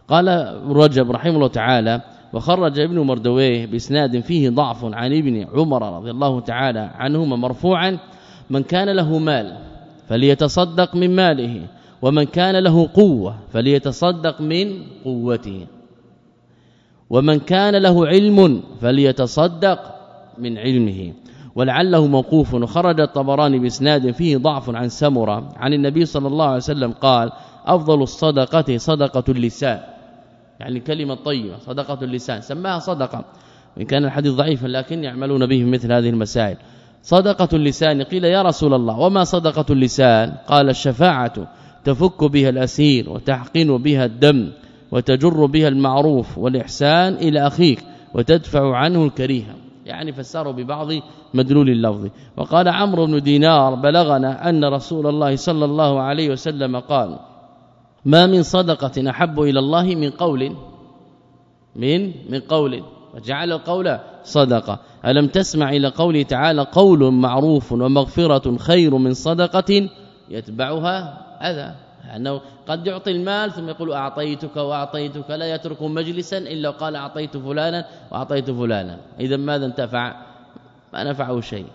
قال رجب رحمه الله تعالى وخرج ابن مردويه بإسناد فيه ضعف عن ابن عمر رضي الله تعالى عنهما مرفوعا من كان له مال فليتصدق من ماله ومن كان له قوة فليتصدق من قوته ومن كان له علم فليتصدق من علمه. ولعله موقوف وخرج الطبراني بإسناد فيه ضعف عن سمرة عن النبي صلى الله عليه وسلم قال أفضل الصدقة صدقة اللسان. يعني كلمة طيبة صدقة اللسان سماها صدقة. وإن كان الحديث ضعيفا لكن يعملون به مثل هذه المسائل. صدقة اللسان قيل يا رسول الله وما صدقة اللسان؟ قال الشفاعة تفك بها الأسير وتحقن بها الدم وتجر بها المعروف والإحسان إلى أخيك وتدفع عنه الكريهة. يعني فسروا ببعض مدلول اللفظ. وقال عمرو بن دينار بلغنا أن رسول الله صلى الله عليه وسلم قال ما من صدقة أحب إلى الله من قول من من قول. وجعل القول صدقة. ألم تسمع إلى قوله تعالى قول معروف ومغفرة خير من صدقة يتبعها أذى؟ أنه قد يعطي المال ثم يقول أعطيتك وأعطيتك لا يترك مجلسا إلا قال أعطيت فلانا وأعطيت فلانا. اذا ماذا انتفع؟ ما نفعه شيء.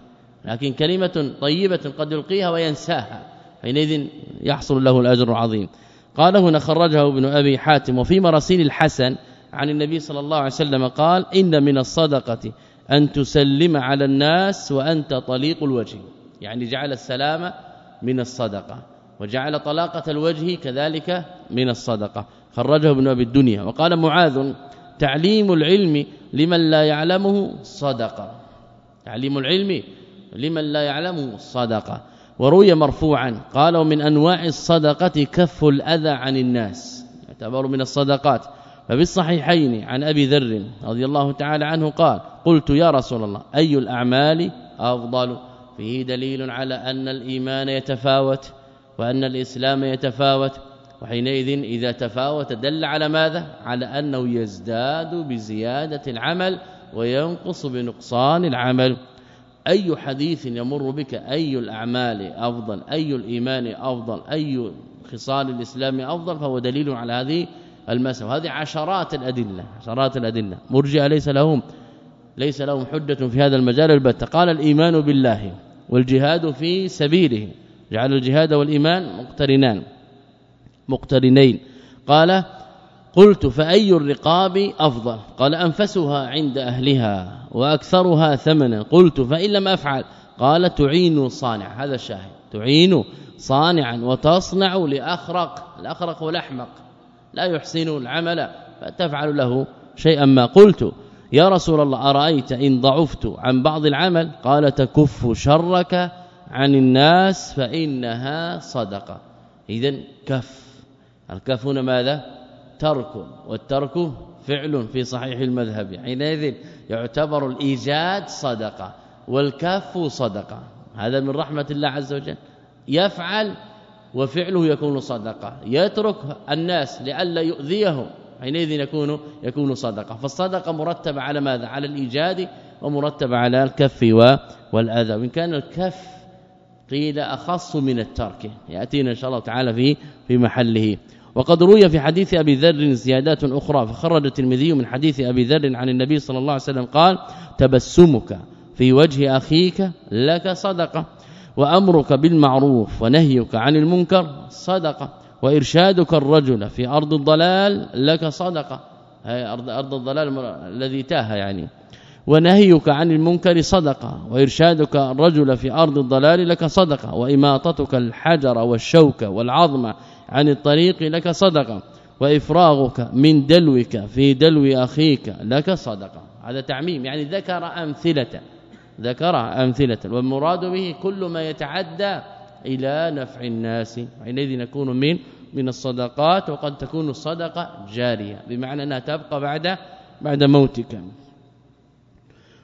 لكن كلمة طيبة قد يلقيها وينساها. حينئذ يحصل له الأجر العظيم. قال هنا خرجه ابن أبي حاتم وفي مراسيل الحسن عن النبي صلى الله عليه وسلم قال إن من الصدقة أن تسلم على الناس وأنت طليق الوجه. يعني جعل السلامه من الصدقة وجعل طلاقة الوجه كذلك من الصدقة. خرجه ابن أبي الدنيا وقال معاذ تعليم العلم لمن لا يعلمه صدقة. تعليم العلم لمن لا يعلمه صدقة. وروي مرفوعا قال ومن أنواع الصدقة كف الأذى عن الناس. يعتبر من الصدقات. ففي الصحيحين عن أبي ذر رضي الله تعالى عنه قال قلت يا رسول الله أي الأعمال أفضل؟ فيه دليل على أن الإيمان يتفاوت وأن الإسلام يتفاوت. وحينئذ إذا تفاوت دل على ماذا؟ على أنه يزداد بزيادة العمل وينقص بنقصان العمل. أي حديث يمر بك؟ أي الأعمال أفضل؟ أي الإيمان أفضل؟ أي خصال الإسلام أفضل؟ فهو دليل على هذه المسألة. وهذه عشرات الأدلة عشرات الأدلة. مرجئه ليس لهم ليس لهم حجة في هذا المجال البتة قال الإيمان بالله والجهاد في سبيله. جعل الجهاد والإيمان مقترنان مقترنين. قال قلت فأي الرقاب أفضل؟ قال أنفسها عند أهلها وأكثرها ثمنا. قلت فإن لم أفعل؟ قال تعين صانع. هذا الشاهد. تعين صانعا وتصنع لأخرق. الأخرق والأحمق لا يحسن العمل فتفعل له شيئا ما. قلت يا رسول الله أرأيت إن ضعفت عن بعض العمل؟ قال تكف شرك عن الناس فإنها صدقة. اذا كف. الكف هنا ماذا؟ ترك والترك فعل في صحيح المذهب. حينئذ يعتبر الإيجاد صدقة والكف صدقة. هذا من رحمة الله عز وجل. يفعل وفعله يكون صدقة. يترك الناس لئلا يؤذيهم. حينئذ يكون يكون صدقة. فالصدقة مرتبة على ماذا؟ على الإيجاد ومرتبة على الكف والأذى. وإن كان الكف قيل أخص من الترك. يأتينا إن شاء الله تعالى في في محله. وقد روي في حديث أبي ذر زيادات أخرى فخرج الترمذي من حديث أبي ذر عن النبي صلى الله عليه وسلم قال تبسمك في وجه أخيك لك صدقة وأمرك بالمعروف ونهيك عن المنكر صدقة وإرشادك الرجل في أرض الضلال لك صدقة. هي ارض أرض الضلال الذي تاه يعني. ونهيك عن المنكر صدقة وإرشادك الرجل في أرض الضلال لك صدقة وإماطتك الحجر والشوك والعظم عن الطريق لك صدقة وإفراغك من دلوك في دلو أخيك لك صدقة. هذا تعميم يعني ذكر أمثلة ذكر أمثلة والمراد به كل ما يتعدى إلى نفع الناس. حينئذ نكون من من الصدقات وقد تكون الصدقة جارية بمعنى أنها تبقى بعد بعد موتك.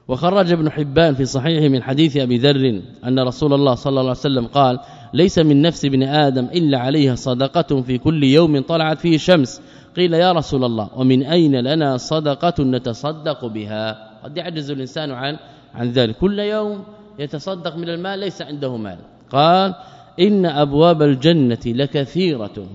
وخرج ابن حبان في صحيحه من حديث أبي ذر أن رسول الله صلى الله عليه وسلم قال ليس من نفس ابن آدم إلا عليها صدقة في كل يوم طلعت فيه شمس قيل يا رسول الله ومن أين لنا صدقة نتصدق بها؟ قد يعجز الإنسان عن عن ذلك. كل يوم يتصدق من المال ليس عنده مال. قال إن أبواب الجنة لكثيرة.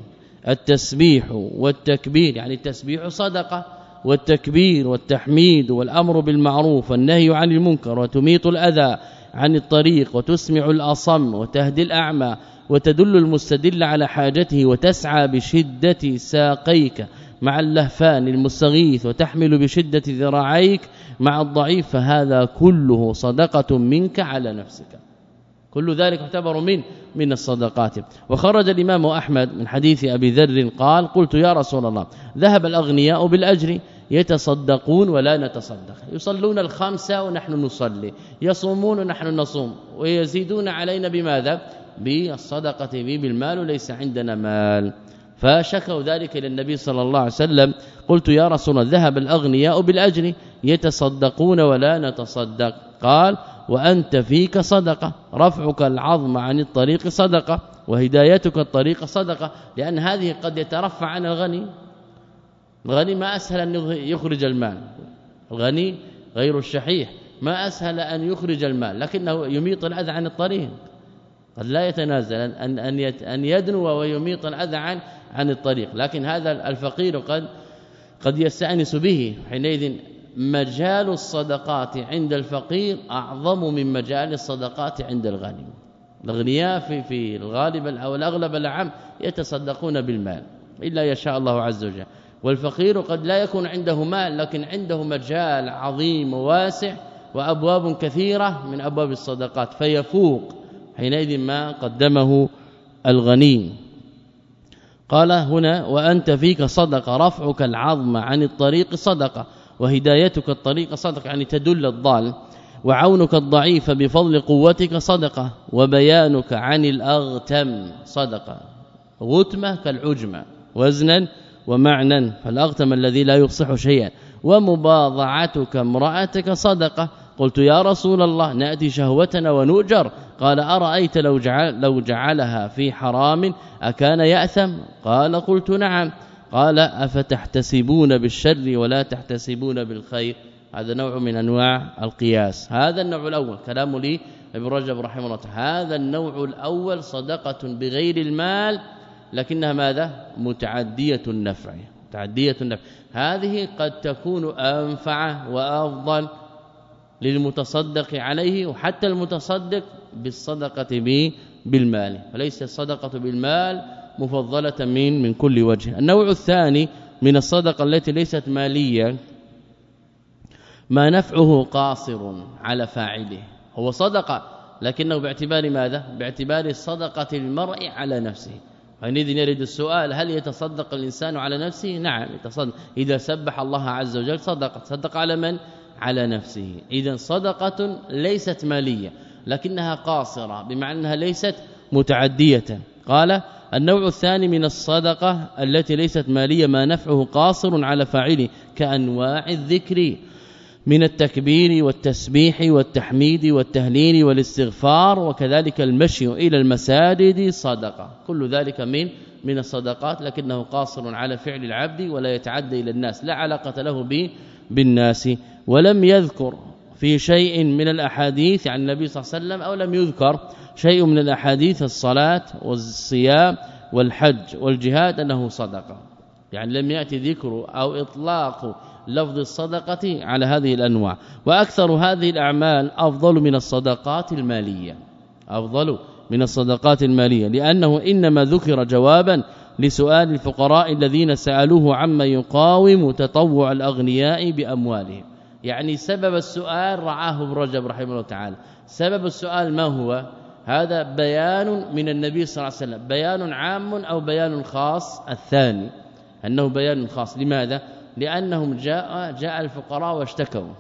التسبيح والتكبير يعني التسبيح صدقة والتكبير والتحميد والأمر بالمعروف والنهي عن المنكر وتميط الأذى. عن الطريق وتسمع الأصم وتهدي الأعمى وتدل المستدل على حاجته وتسعى بشدة ساقيك مع اللهفان المستغيث وتحمل بشدة ذراعيك مع الضعيف فهذا كله صدقة منك على نفسك. كل ذلك يعتبر من من الصدقات. وخرج الإمام أحمد من حديث أبي ذر قال قلت يا رسول الله ذهب الأغنياء بالأجر يتصدقون ولا نتصدق. يصلون الخمسة ونحن نصلي. يصومون ونحن نصوم. ويزيدون علينا بماذا؟ بالصدقة به بالمال وليس عندنا مال. فشكوا ذلك إلى النبي صلى الله عليه وسلم. قلت يا رسول الله ذهب الأغنياء بالأجر. يتصدقون ولا نتصدق. قال وأنت فيك صدقة. رفعك العظم عن الطريق صدقة. وهدايتك الطريق صدقة. لأن هذه قد يترفع عن الغني. الغني ما أسهل أن يخرج المال. الغني غير الشحيح. ما أسهل أن يخرج المال لكنه يميط الأذى عن الطريق. قد لا يتنازل ان ان أن يدنو ويميط الأذى عن عن الطريق. لكن هذا الفقير قد قد يستأنس به. حينئذ مجال الصدقات عند الفقير أعظم من مجال الصدقات عند الغني. الأغنياء في في الغالب أو الأغلب العام يتصدقون بالمال إلا يشاء الله عز وجل. والفقير قد لا يكون عنده مال لكن عنده مجال عظيم وواسع وأبواب كثيرة من أبواب الصدقات فيفوق حينئذ ما قدمه الغني قال هنا وأنت فيك صدقة رفعك العظم عن الطريق صدقة وهدايتك الطريق صدقة يعني تدل الضال وعونك الضعيف بفضل قوتك صدقة وبيانك عن الأغتم صدقة. غتمة كالعجمة وزنا ومعنى فالأغتم الذي لا يفصح شيئا. ومباضعتك امرأتك صدقة. قلت يا رسول الله نأتي شهوتنا ونؤجر. قال أرأيت لو جعل لو جعلها في حرام أكان يأثم؟ قال قلت نعم. قال أفتحتسبون بالشر ولا تحتسبون بالخير؟ هذا نوع من أنواع القياس. هذا النوع الأول. كلام لي ابن رجب رحمه الله هذا النوع الأول صدقة بغير المال لكنها ماذا؟ متعدية النفع. متعدية النفع. هذه قد تكون أنفع وأفضل للمتصدق عليه وحتى المتصدق بالصدقة به بالمال. فليس الصدقة بالمال مفضلة من من كل وجه. النوع الثاني من الصدقة التي ليست مالية ما نفعه قاصر على فاعله. هو صدقة لكنه باعتبار ماذا؟ باعتبار صدقة المرء على نفسه. حينئذ يرد السؤال هل يتصدق الإنسان على نفسه؟ نعم يتصدق. إذا سبح الله عز وجل صدق. صدق على من؟ على نفسه. إذا صدقة ليست مالية لكنها قاصرة بمعنى أنها ليست متعدية. قال النوع الثاني من الصدقة التي ليست مالية ما نفعه قاصر على فاعله كأنواع الذكر. من التكبير والتسبيح والتحميد والتهليل والاستغفار وكذلك المشي إلى المساجد صدقة. كل ذلك من من الصدقات لكنه قاصر على فعل العبد ولا يتعدى إلى الناس لا علاقة له بالناس. ولم يذكر في شيء من الأحاديث عن النبي صلى الله عليه وسلم أو لم يذكر شيء من الأحاديث الصلاة والصيام والحج والجهاد أنه صدقة. يعني لم يأتي ذكر أو إطلاق لفظ الصدقة على هذه الأنواع. وأكثر هذه الأعمال أفضل من الصدقات المالية. أفضل من الصدقات المالية. لأنه إنما ذكر جوابا لسؤال الفقراء الذين سألوه عما يقاوم تطوع الأغنياء بأموالهم. يعني سبب السؤال رعاه ابن رجب رحمه الله تعالى. سبب السؤال ما هو؟ هذا بيان من النبي صلى الله عليه وسلم. بيان عام أو بيان خاص؟ الثاني. أنه بيان خاص. لماذا؟ لأنهم جاء جاء الفقراء واشتكوا.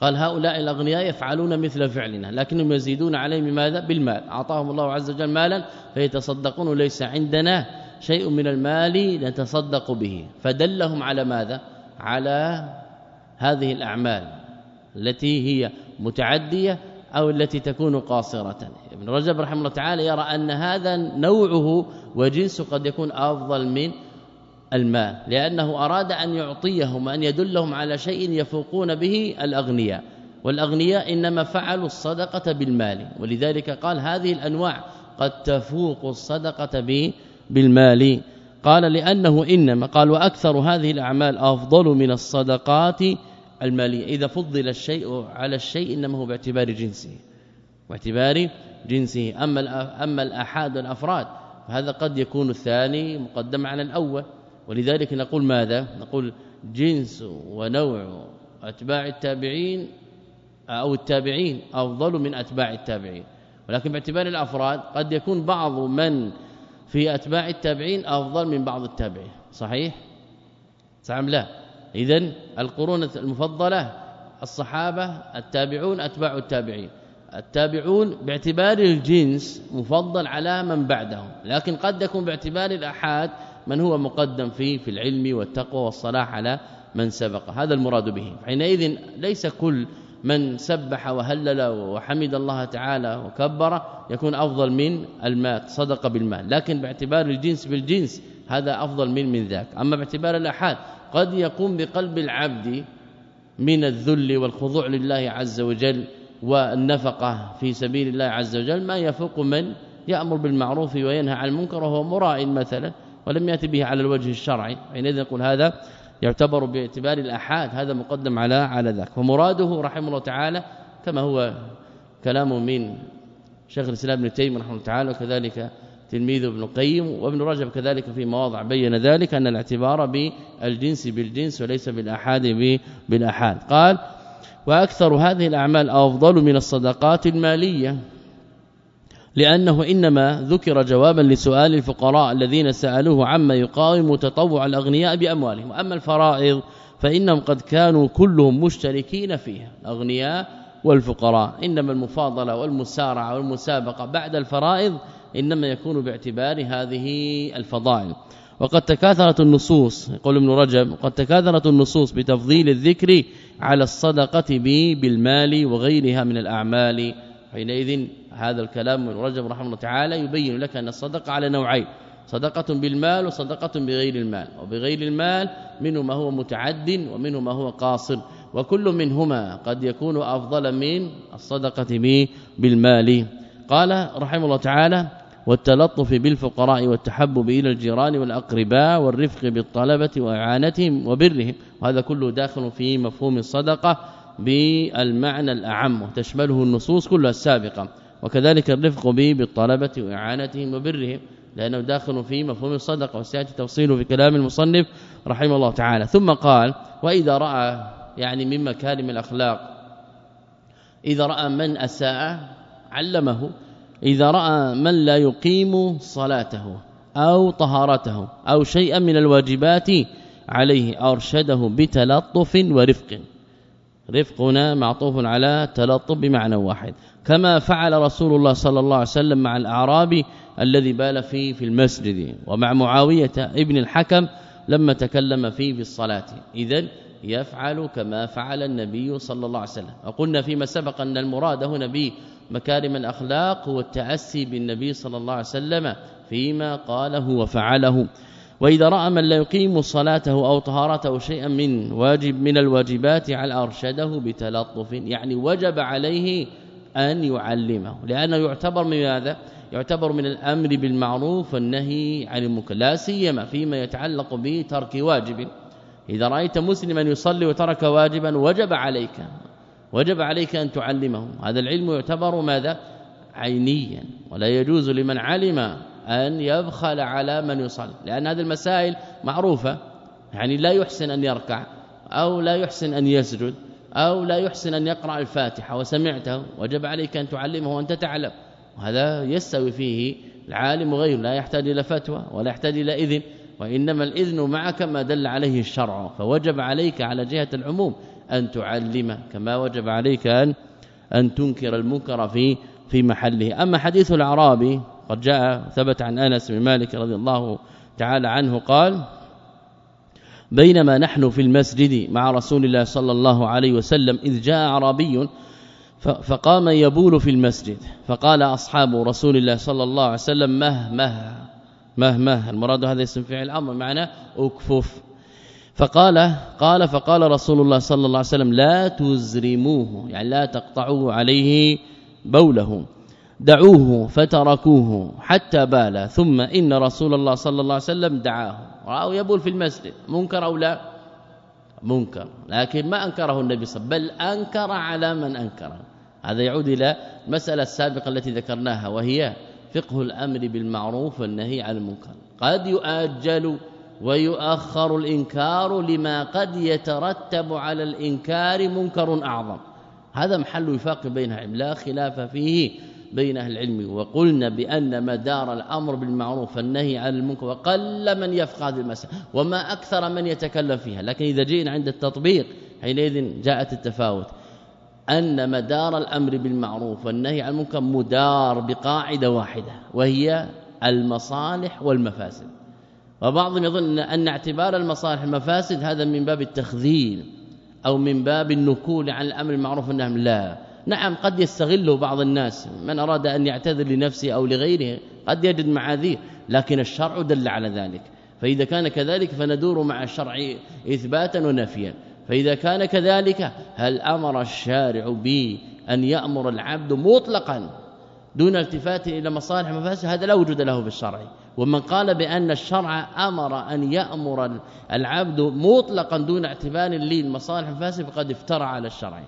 قال هؤلاء الأغنياء يفعلون مثل فعلنا لكنهم يزيدون عليه بماذا؟ بالمال. أعطاهم الله عز وجل مالا فيتصدقون ليس عندنا شيء من المال نتصدق به. فدلهم على ماذا؟ على هذه الأعمال التي هي متعدية أو التي تكون قاصرة. ابن رجب رحمه الله تعالى يرى أن هذا نوعه وجنسه قد يكون أفضل من المال لأنه أراد أن يعطيهم أن يدلهم على شيء يفوقون به الأغنياء. والأغنياء إنما فعلوا الصدقة بالمال. ولذلك قال هذه الأنواع قد تفوق الصدقة بالمال. قال لأنه إنما قال وأكثر هذه الأعمال أفضل من الصدقات المالية. إذا فضل الشيء على الشيء إنما هو باعتبار جنسه باعتبار جنسه. أما أما الأحاد والأفراد فهذا قد يكون الثاني مقدم على الأول. ولذلك نقول ماذا؟ نقول جنس ونوع أتباع التابعين أو التابعين أفضل من أتباع التابعين. ولكن باعتبار الأفراد قد يكون بعض من في أتباع التابعين أفضل من بعض التابعين. صحيح؟ صحيح لا؟ اذا القرون المفضلة الصحابة التابعون أتباع التابعين. التابعون باعتبار الجنس مفضل على من بعدهم. لكن قد يكون باعتبار الأحاد من هو مقدم فيه في العلم والتقوى والصلاح على من سبق. هذا المراد به. حينئذ ليس كل من سبح وهلل وحمد الله تعالى وكبر يكون أفضل من المال صدق بالمال. لكن باعتبار الجنس بالجنس هذا أفضل من من ذاك. أما باعتبار الأحاد قد يقوم بقلب العبد من الذل والخضوع لله عز وجل والنفقة في سبيل الله عز وجل ما يفوق من يأمر بالمعروف وينهى عن المنكر وهو مراء مثلا. ولم يأتي به على الوجه الشرعي حينئذ يقول هذا يعتبر باعتبار الآحاد هذا مقدم على على ذاك. ومراده رحمه الله تعالى كما هو كلام من شيخ الإسلام ابن تيمية رحمه الله تعالى وكذلك تلميذ ابن القيم وابن رجب كذلك في مواضع بين ذلك أن الاعتبار بالجنس بالجنس وليس بالآحاد بالآحاد. قال وأكثر هذه الأعمال أفضل من الصدقات المالية. لأنه إنما ذكر جوابا لسؤال الفقراء الذين سألوه عما يقاوم تطوع الأغنياء بأموالهم. أما الفرائض فإنهم قد كانوا كلهم مشتركين فيها الأغنياء والفقراء. إنما المفاضلة والمسارعة والمسابقة بعد الفرائض إنما يكون باعتبار هذه الفضائل. وقد تكاثرت النصوص يقول ابن رجب قد تكاثرت النصوص بتفضيل الذكر على الصدقة بالمال وغيرها من الأعمال. حينئذ هذا الكلام من رجب رحمه الله تعالى يبين لك أن الصدقة على نوعين صدقة بالمال وصدقة بغير المال وبغير المال منه ما هو متعد ومنه ما هو قاصر وكل منهما قد يكون أفضل من الصدقة بالمال. قال رحمه الله تعالى والتلطف بالفقراء والتحبب إلى الجيران والأقرباء والرفق بالطلبة وإعانتهم وبرهم وهذا كله داخل في مفهوم الصدقة. بالمعنى الأعم وتشمله النصوص كلها السابقة. وكذلك الرفق به بالطلبة وإعانتهم وبرهم لأنه داخل في مفهوم الصدقة وسيأتي تفصيله في كلام المصنف رحمه الله تعالى. ثم قال وإذا رأى يعني من مكارم الأخلاق إذا رأى من أساء علمه. إذا رأى من لا يقيم صلاته أو طهارته أو شيئا من الواجبات عليه أرشده بتلطف ورفق. رفقنا معطوف على تلطف بمعنى واحد. كما فعل رسول الله صلى الله عليه وسلم مع الأعرابي الذي بال فيه في المسجد ومع معاوية ابن الحكم لما تكلم فيه في الصلاة. اذا يفعل كما فعل النبي صلى الله عليه وسلم. وقلنا فيما سبق أن المراد هنا بمكارم الأخلاق هو التاسي بالنبي صلى الله عليه وسلم فيما قاله وفعله. وإذا رأى من لا يقيم صلاته أو طهارته شيئا من واجب من الواجبات على أرشده بتلطف يعني وجب عليه أن يعلمه لأنه يعتبر من هذا يعتبر من الأمر بالمعروف والنهي عن المنكر لا سيما فيما يتعلق بترك واجب. إذا رأيت مسلما يصلي وترك واجبا وجب عليك وجب عليك أن تعلمه. هذا العلم يعتبر ماذا؟ عينيا ولا يجوز لمن علم أن يبخل على من يصلي. لأن هذه المسائل معروفة. يعني لا يحسن أن يركع أو لا يحسن أن يسجد أو لا يحسن أن يقرأ الفاتحة وسمعته. وجب عليك أن تعلمه وأنت تعلم. وهذا يستوي فيه العالم غير لا يحتاج إلى فتوى ولا يحتاج إلى إذن. وإنما الإذن معك ما دل عليه الشرع. فوجب عليك على جهة العموم أن تعلم كما وجب عليك أن أن تنكر المنكر في في محله. أما حديث الأعرابي قد جاء ثبت عن أنس بن مالك رضي الله تعالى عنه قال بينما نحن في المسجد مع رسول الله صلى الله عليه وسلم إذ جاء أعرابي فقام يبول في المسجد فقال أصحاب رسول الله صلى الله عليه وسلم مه مه مه مه المراد هذا اسم فعل أمر معنى أكفف. فقال قال فقال رسول الله صلى الله عليه وسلم لا تزرموه يعني لا تقطعوا عليه بوله دعوه فتركوه حتى بال ثم إن رسول الله صلى الله عليه وسلم دعاه. راه يبول في المسجد منكر أو لا؟ منكر لكن ما أنكره النبي صلى الله عليه وسلم بل أنكر على من أنكره. هذا يعود إلى المساله السابقة التي ذكرناها وهي فقه الأمر بالمعروف والنهي عن المنكر. قد يؤجل ويؤخر الإنكار لما قد يترتب على الإنكار منكر أعظم. هذا محل وفاق بينها لا خلاف فيه. بين أهل العلم وقلنا بأن مدار الأمر بالمعروف والنهي عن المنكر وقل من يفقه هذه المسألة وما أكثر من يتكلم فيها لكن إذا جئنا عند التطبيق حينئذ جاءت التفاوت. أن مدار الأمر بالمعروف والنهي عن المنكر مدار بقاعدة واحدة وهي المصالح والمفاسد. وبعضهم يظن أن اعتبار المصالح والمفاسد هذا من باب التخذيل أو من باب النكول عن الأمر بالمعروف والنهي لا. نعم قد يستغله بعض الناس. من أراد أن يعتذر لنفسه أو لغيره قد يجد معاذير لكن الشرع دل على ذلك. فإذا كان كذلك فندور مع الشرع إثباتا ونفيا. فإذا كان كذلك هل أمر الشارع بأن يأمر العبد مطلقا دون التفات إلى مصالح ومفاسد هذا لا وجود له في الشرع. ومن قال بأن الشرع أمر أن يأمر العبد مطلقا دون اعتبار للمصالح والمفاسد فقد افترى على الشرع.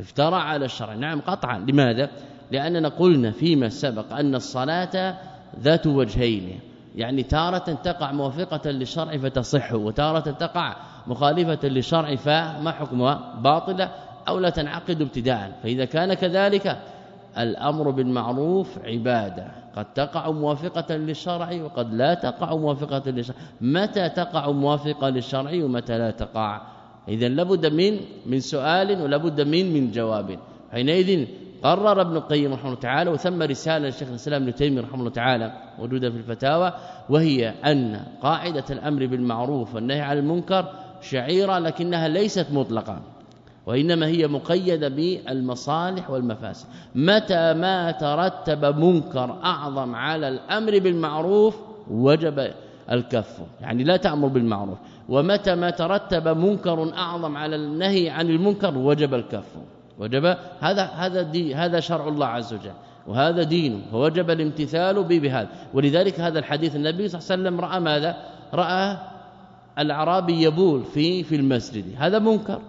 افترى على الشرع. نعم قطعا. لماذا؟ لأننا قلنا فيما سبق أن الصلاة ذات وجهين يعني تارة تقع موافقة للشرع فتصح وتارة تقع مخالفة للشرع فما حكمها؟ باطلة أو لا تنعقد ابتداء. فإذا كان كذلك الأمر بالمعروف عبادة. قد تقع موافقة للشرع وقد لا تقع موافقة للشرع. متى تقع موافقة للشرع ومتى لا تقع؟ اذا لابد من من سؤال ولابد من من جواب. حينئذ قرر ابن القيم رحمه الله تعالى وثم رسالة للشيخ الإسلام ابن تيمية رحمه الله تعالى موجودة في الفتاوى وهي أن قاعدة الأمر بالمعروف والنهي عن المنكر شعيرة لكنها ليست مطلقة وإنما هي مقيدة بالمصالح والمفاسد. متى ما ترتب منكر أعظم على الأمر بالمعروف وجب الكف يعني لا تأمر بالمعروف. ومتى ما ترتب منكر أعظم على النهي عن المنكر وجب الكف. وجب هذا هذا دي هذا شرع الله عز وجل وهذا دين فوجب الامتثال به بهذا. ولذلك هذا الحديث النبي صلى الله عليه وسلم رأى ماذا؟ رأى الأعرابي يبول في في المسجد. هذا منكر.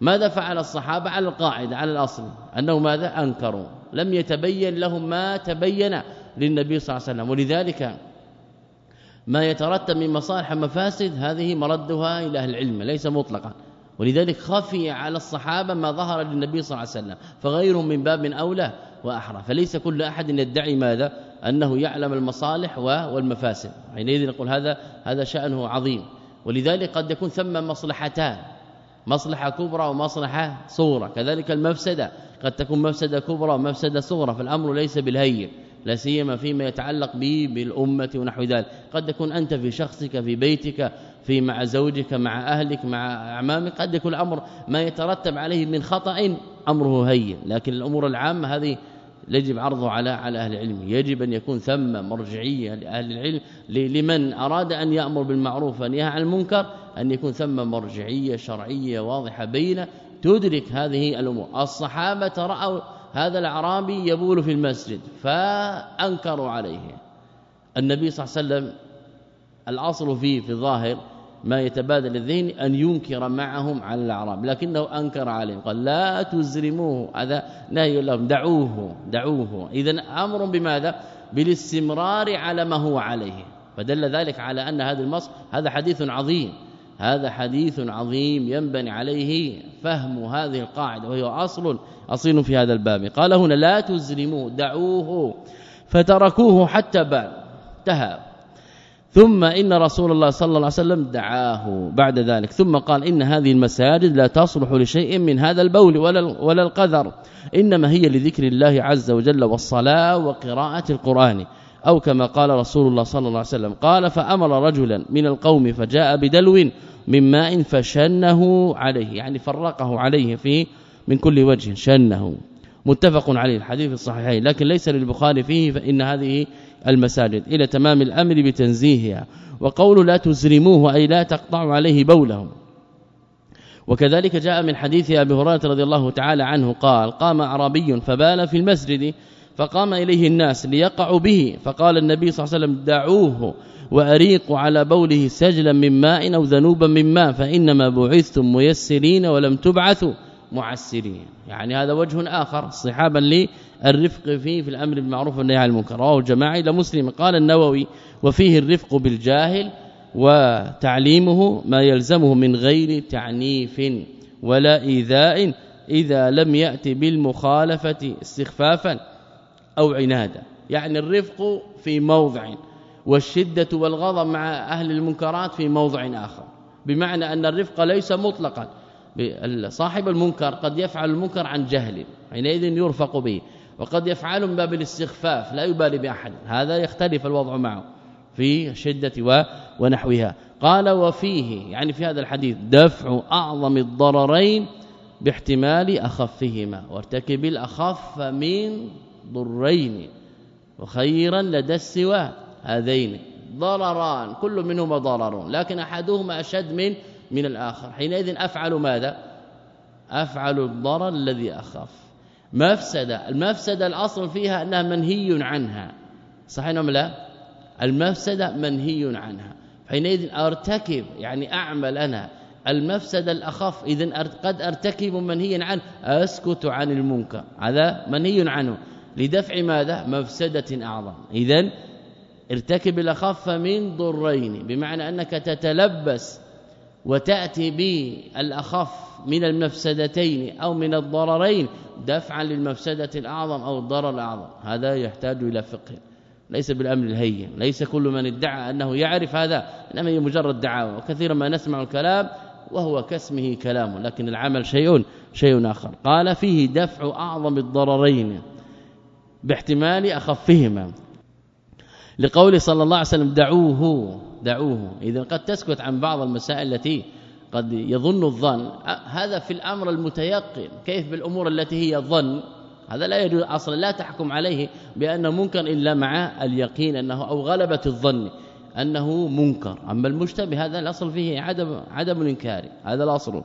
ماذا فعل الصحابة على القاعدة على الأصل؟ أنه ماذا؟ أنكروا. لم يتبين لهم ما تبين للنبي صلى الله عليه وسلم. ولذلك ما يترتب من مصالح ومفاسد هذه مردها إلى أهل العلم ليس مطلقا. ولذلك خفي على الصحابة ما ظهر للنبي صلى الله عليه وسلم فغيرهم من باب أولى وأحرى. فليس كل أحد يدعي ماذا؟ أنه يعلم المصالح والمفاسد. حينئذ نقول هذا هذا شأنه عظيم. ولذلك قد يكون ثم مصلحتان مصلحة كبرى ومصلحة صغرى. كذلك المفسدة قد تكون مفسدة كبرى ومفسدة صغرى فالأمر ليس بالهين. لا سيما فيما يتعلق به بالأمة ونحو ذلك. قد تكون أنت في شخصك في بيتك في مع زوجك مع أهلك مع أعمامك قد يكون الأمر ما يترتب عليه من خطأ أمره هين. لكن الأمور العامة هذه يجب عرضه على على أهل العلم. يجب أن يكون ثم مرجعية لأهل العلم لمن أراد أن يأمر بالمعروف وينهى عن المنكر أن يكون ثم مرجعية شرعية واضحة بين تدرك هذه الأمور. الصحابة رأوا هذا الأعرابي يبول في المسجد فأنكروا عليه. النبي صلى الله عليه وسلم الأصل فيه في الظاهر ما يتبادل الذهن أن ينكر معهم على الأعراب لكنه أنكر عليهم قال لا تزرموه هذا نهي لهم دعوه دعوه. اذا أمر بماذا؟ بالاستمرار على ما هو عليه. فدل ذلك على أن هذا المص هذا حديث عظيم. هذا حديث عظيم ينبني عليه فهم هذه القاعدة وهي أصل أصيل في هذا الباب. قال هنا لا تزرموه دعوه. فتركوه حتى بال انتهى. ثم إن رسول الله صلى الله عليه وسلم دعاه بعد ذلك. ثم قال إن هذه المساجد لا تصلح لشيء من هذا البول ولا ولا القذر. إنما هي لذكر الله عز وجل والصلاة وقراءة القرآن. أو كما قال رسول الله صلى الله عليه وسلم قال فأمر رجلا من القوم فجاء بدلو من ماء فشنه عليه يعني فرقه عليه في من كل وجه شنه. متفق عليه الحديث الصحيحين لكن ليس للبخاري فيه فإن هذه المساجد. إلى تمام الأمر بتنزيهها. وقول لا تزرموه أي لا تقطعوا عليه بولهم. وكذلك جاء من حديث أبي هريرة رضي الله تعالى عنه قال قام أعرابي فبال في المسجد فقام إليه الناس ليقعوا به. فقال النبي صلى الله عليه وسلم دعوه واريقوا على بوله سجلا من ماء أو ذنوبا من ماء فإنما بعثتم ميسرين ولم تبعثوا معسرين. يعني هذا وجه آخر صحابا للرفق فيه في الأمر بالمعروف والنهي عن المنكر. رواه الجماعة إلى مسلم. قال النووي وفيه الرفق بالجاهل وتعليمه ما يلزمه من غير تعنيف ولا إيذاء إذا لم يأتي بالمخالفة استخفافا. أو عنادا يعني الرفق في موضع والشدة والغضب مع أهل المنكرات في موضع آخر. بمعنى أن الرفق ليس مطلقا. صاحب المنكر قد يفعل المنكر عن جهل حينئذ يرفق به وقد يفعل من باب الاستخفاف لا يبالي بأحد. هذا يختلف الوضع معه في الشدة ونحوها. قال وفيه يعني في هذا الحديث دفع أعظم الضررين باحتمال أخفهما. وارتكب الأخف من ضرين وخيرا لدى السوى هذين. ضرران كل منهما ضرر لكن أحدهما أشد من من الآخر. حينئذ أفعل ماذا؟ أفعل الضرر الذي أخاف. مفسدة المفسدة الأصل فيها أنها منهي عنها. صحيح أم لا؟ المفسدة منهي عنها. حينئذ أرتكب يعني أعمل أنا المفسدة الاخف اذا قد أرتكب منهيا عنه أسكت عن المنكر. هذا منهي عنه. لدفع ماذا؟ مفسدة أعظم. اذا ارتكب الأخف من ضرين بمعنى أنك تتلبس وتأتي بالأخف من المفسدتين أو من الضررين دفعا للمفسدة الأعظم أو الضرر الأعظم. هذا يحتاج إلى فقه. ليس بالأمر الهين. ليس كل من ادعى أنه يعرف هذا إنما هي مجرد دعاوى. وكثيرا ما نسمع الكلام وهو كاسمه كلام لكن العمل شيء شيء آخر. قال فيه دفع أعظم الضررين. باحتمال أخفهما. لقول صلى الله عليه وسلم دعوه دعوه. إذا قد تسكت عن بعض المسائل التي قد يظن الظن هذا في الأمر المتيقن. كيف بالأمور التي هي ظن؟ هذا لا يجوز أصلا لا تحكم عليه بأنه منكر إلا مع اليقين أنه أو غلبة الظن أنه منكر. أما المشتبه هذا الأصل فيه عدم عدم الإنكار هذا الأصل.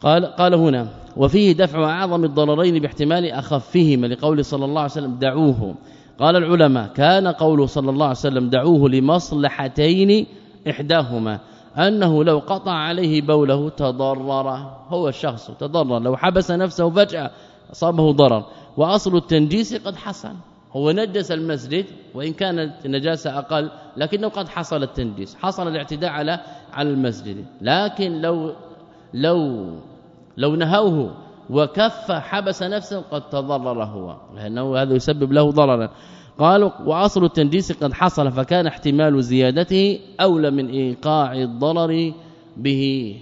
قال قال هنا وفيه دفع أعظم الضررين باحتمال أخفهما لقول صلى الله عليه وسلم دعوه. قال العلماء كان قول صلى الله عليه وسلم دعوه لمصلحتين إحداهما أنه لو قطع عليه بوله تضرر هو الشخص تضرر لو حبس نفسه فجأة أصابه ضرر. وأصل التنجيس قد حصل هو نجس المسجد وإن كانت النجاسة أقل لكنه قد حصل التنجيس حصل الاعتداء على على المسجد. لكن لو لو لو نهوه وكف حبس نفسه قد تضرر هو لأنه هذا يسبب له ضررا. قالوا وأصل التنجيس قد حصل فكان احتمال زيادته أولى من إيقاع الضرر به.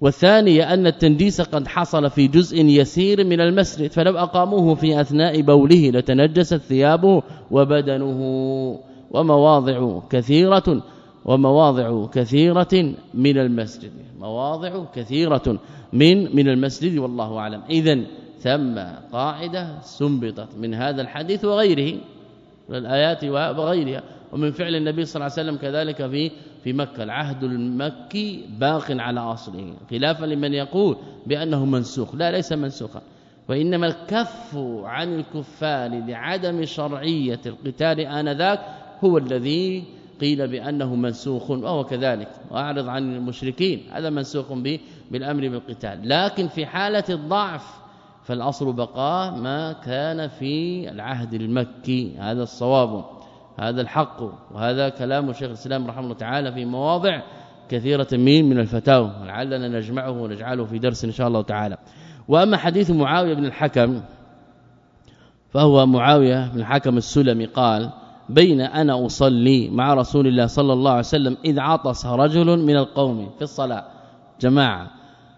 والثانية أن التنديس قد حصل في جزء يسير من المسجد فلو أقاموه في أثناء بوله لتنجست ثيابه وبدنه ومواضع كثيرة. ومواضع كثيرة من المسجد. مواضع كثيرة من من المسجد والله أعلم. اذا ثم قاعدة سنبطت من هذا الحديث وغيره من الآيات وغيرها. ومن فعل النبي صلى الله عليه وسلم كذلك في في مكة. العهد المكي باق على أصله خلافا لمن يقول بأنه منسوخ. لا ليس منسوخا. وإنما الكف عن الكفار لعدم شرعية القتال آنذاك هو الذي قيل بأنه منسوخ وهو كذلك. وأعرض عن المشركين هذا منسوخ به بالأمر بالقتال. لكن في حالة الضعف فالأصل بقاء ما كان في العهد المكي. هذا الصواب هذا الحق وهذا كلام شيخ الإسلام رحمه الله تعالى في مواضع كثيرة من من الفتاوى. لعلنا نجمعه ونجعله في درس إن شاء الله تعالى. وأما حديث معاوية بن الحكم فهو معاوية بن الحكم السلمي قال بين أنا أصلي مع رسول الله صلى الله عليه وسلم إذ عطس رجل من القوم في الصلاة. جماعة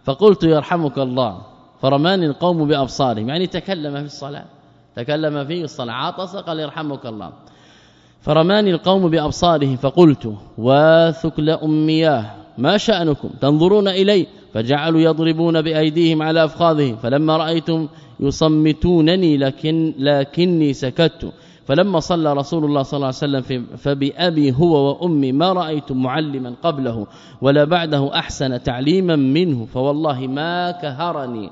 فقلت يرحمك الله فرماني القوم بأبصارهم يعني تكلم في الصلاة. تكلم في الصلاة عطس قال يرحمك الله. فرماني القوم بأبصارهم فقلت وثكل امياه ما شأنكم؟ تنظرون إلي؟ فجعلوا يضربون بأيديهم على أفخاذهم فلما رأيتم يصمتونني لكن لكني سكت. فلما صلى رسول الله صلى الله عليه وسلم فبأبي هو وأمي ما رايت معلما قبله ولا بعده أحسن تعليما منه فوالله ما كهرني.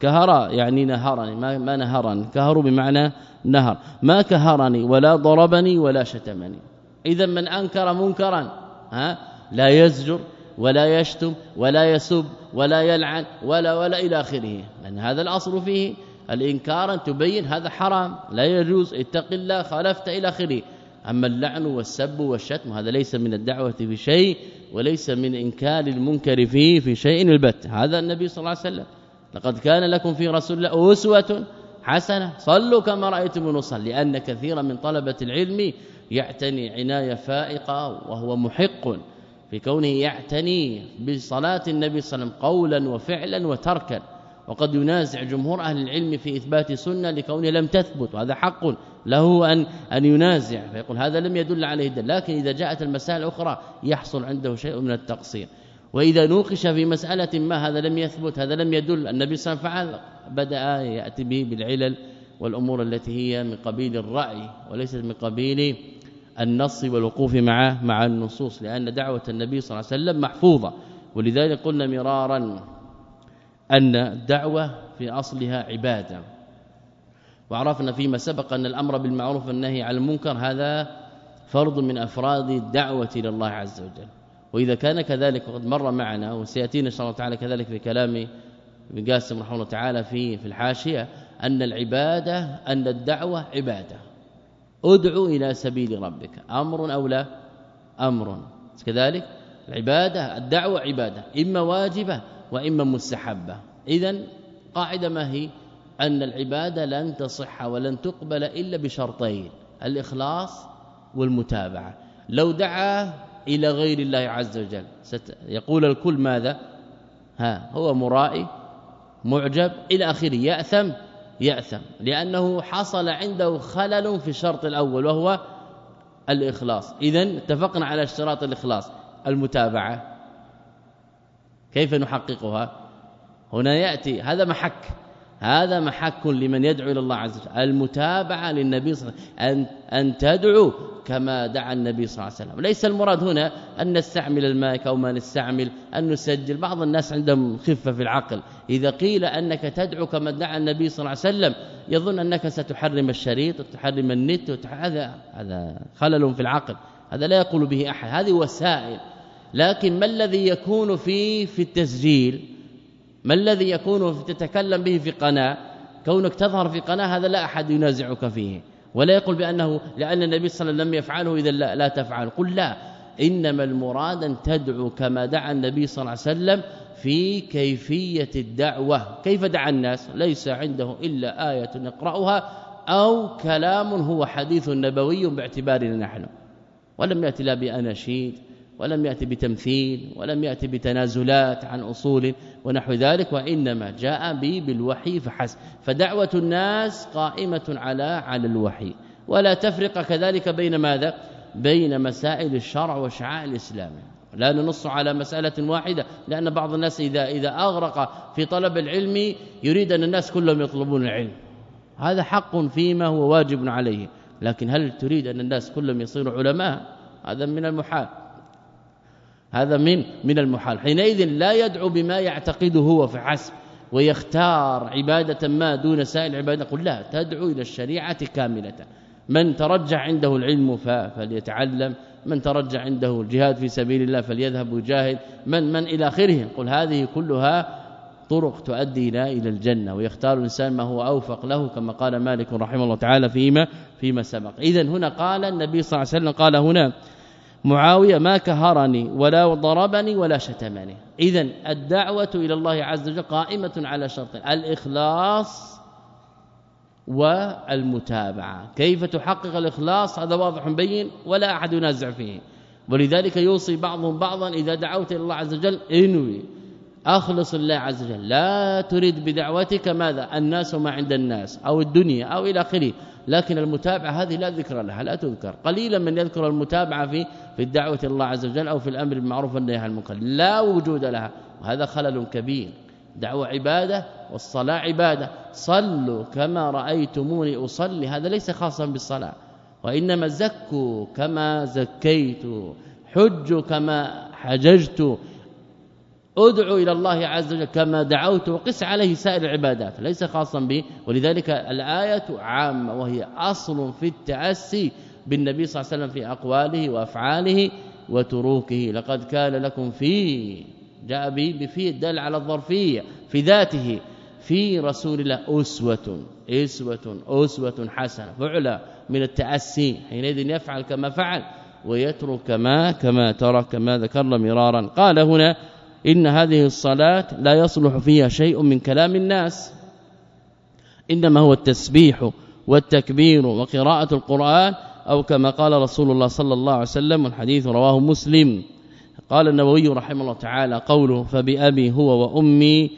كهر يعني نهرني ما, ما نهرني. كهر بمعنى نهر. ما كهرني ولا ضربني ولا شتمني. اذا من أنكر منكرا ها؟ لا يزجر ولا يشتم ولا يسب ولا يلعن ولا ولا إلى آخره. لأن هذا الأصل فيه الإنكار أن تبين هذا حرام لا يجوز اتق الله خالفت إلى آخره. أما اللعن والسب والشتم هذا ليس من الدعوة في شيء وليس من إنكار المنكر فيه في شيء البت. هذا النبي صلى الله عليه وسلم. لقد كان لكم في رسول الله أسوة حسنة. صلوا كما رأيتم نصلي لأن كثيرا من طلبة العلم يعتني عناية فائقة وهو محق في كونه يعتني بصلاة النبي صلى الله عليه وسلم قولا وفعلا وتركا. وقد ينازع جمهور أهل العلم في إثبات سنة لكونه لم تثبت وهذا حق له أن أن ينازع فيقول هذا لم يدل عليه الدليل لكن إذا جاءت المسائل الأخرى يحصل عنده شيء من التقصير. وإذا نوقش في مسألة ما هذا لم يثبت هذا لم يدل النبي صلى الله عليه وسلم فعل بدأ يأتي به بالعلل والأمور التي هي من قبيل الرأي وليست من قبيل النص والوقوف مع مع النصوص لأن دعوة النبي صلى الله عليه وسلم محفوظة ولذلك قلنا مرارا أن الدعوة في أصلها عبادة. وعرفنا فيما سبق أن الأمر بالمعروف والنهي عن المنكر هذا فرض من أفراد الدعوة إلى الله عز وجل. وإذا كان كذلك وقد مر معنا وسيأتينا إن شاء الله تعالى كذلك في كلام ابن قاسم رحمه الله تعالى في في الحاشية أن العبادة أن الدعوة عبادة. ادعو إلى سبيل ربك. أمر أو لا؟ أمر. كذلك العبادة الدعوة عبادة. إما واجبة وإما مستحبة. اذا قاعدة ما هي؟ أن العبادة لن تصح ولن تقبل إلا بشرطين الإخلاص والمتابعة. لو دعا إلى غير الله عز وجل يقول الكل ماذا؟ ها هو مرائي معجب إلى آخره. يأثم يأثم لأنه حصل عنده خلل في الشرط الأول وهو الإخلاص. اذا اتفقنا على اشتراط الإخلاص المتابعة. كيف نحققها؟ هنا يأتي هذا محك هذا محك لمن يدعو إلى الله عز وجل المتابعة للنبي صلى الله عليه وسلم أن أن تدعو كما دعا النبي صلى الله عليه وسلم. ليس المراد هنا أن نستعمل المايك أو ما نستعمل أن نسجل. بعض الناس عندهم خفة في العقل. إذا قيل أنك تدعو كما دعا النبي صلى الله عليه وسلم يظن أنك ستحرم الشريط وتحرم النت هذا هذا خلل في العقل. هذا لا يقول به أحد. هذه وسائل. لكن ما الذي يكون في في التسجيل؟ ما الذي يكون تتكلم به في قناة؟ كونك تظهر في قناة هذا لا أحد ينازعك فيه. ولا يقول بانه لأن النبي صلى الله عليه وسلم لم يفعله إذا لا, لا تفعل. قل لا. إنما المراد أن تدعو كما دعا النبي صلى الله عليه وسلم في كيفية الدعوة. كيف دعا الناس؟ ليس عنده إلا آية نقرأها أو كلام هو حديث نبوي باعتبارنا نحن. ولم يأتي لا بأناشيد ولم يأتي بتمثيل ولم يأتي بتنازلات عن أصول ونحو ذلك وإنما جاء به بالوحي فحسب. فدعوة الناس قائمة على على الوحي. ولا تفرق كذلك بين ماذا؟ بين مسائل الشرع وشعائر الإسلام. لا ننص على مسألة واحدة لأن بعض الناس إذا إذا أغرق في طلب العلم يريد أن الناس كلهم يطلبون العلم. هذا حق فيما هو واجب عليه. لكن هل تريد أن الناس كلهم يصيروا علماء؟ هذا من المحال. هذا من من المحال. حينئذ لا يدعو بما يعتقده هو فحسب ويختار عبادة ما دون سائر العبادة. قل لا تدعو إلى الشريعة كاملة. من ترجع عنده العلم فليتعلم من ترجع عنده الجهاد في سبيل الله فليذهب ويجاهد من من إلى آخره. قل هذه كلها طرق تؤدي إلى إلى الجنة ويختار الإنسان ما هو أوفق له كما قال مالك رحمه الله تعالى فيما فيما سبق. اذا هنا قال النبي صلى الله عليه وسلم قال هنا معاوية ما كهرني ولا ضربني ولا شتمني. اذا الدعوة إلى الله عز وجل قائمة على شرط الإخلاص والمتابعة. كيف تحقق الإخلاص؟ هذا واضح بين ولا أحد ينازع فيه. ولذلك يوصي بعضهم بعضا إذا دعوت إلى الله عز وجل إنوي. أخلص الله عز وجل. لا تريد بدعوتك ماذا؟ الناس وما عند الناس أو الدنيا أو إلى آخره. لكن المتابعة هذه لا ذكر لها لا تذكر. قليلا من يذكر المتابعة في في الدعوة الله عز وجل أو في الأمر بالمعروف والنهي عن المنكر. لا وجود لها. وهذا خلل كبير. دعوة عبادة والصلاة عبادة. صلوا كما رأيتموني أصلي. هذا ليس خاصا بالصلاة. وإنما زكوا كما زكيت حجوا كما حججت. ادعو إلى الله عز وجل كما دعوت وقس عليه سائر العبادات ليس خاصا به. ولذلك الآية عامة وهي أصل في التأسي بالنبي صلى الله عليه وسلم في أقواله وأفعاله وتروكه. لقد كان لكم في جاء به بفي الدل على الظرفيه في ذاته في رسول الله أسوة أسوة أسوة حسنة فعلا من التأسي حينئذ يفعل كما فعل ويترك كما كما ترك كما ذكرنا مرارا. قال هنا إن هذه الصلاة لا يصلح فيها شيء من كلام الناس. إنما هو التسبيح والتكبير وقراءة القرآن أو كما قال رسول الله صلى الله عليه وسلم والحديث رواه مسلم. قال النووي رحمه الله تعالى قوله فبأبي هو وأمي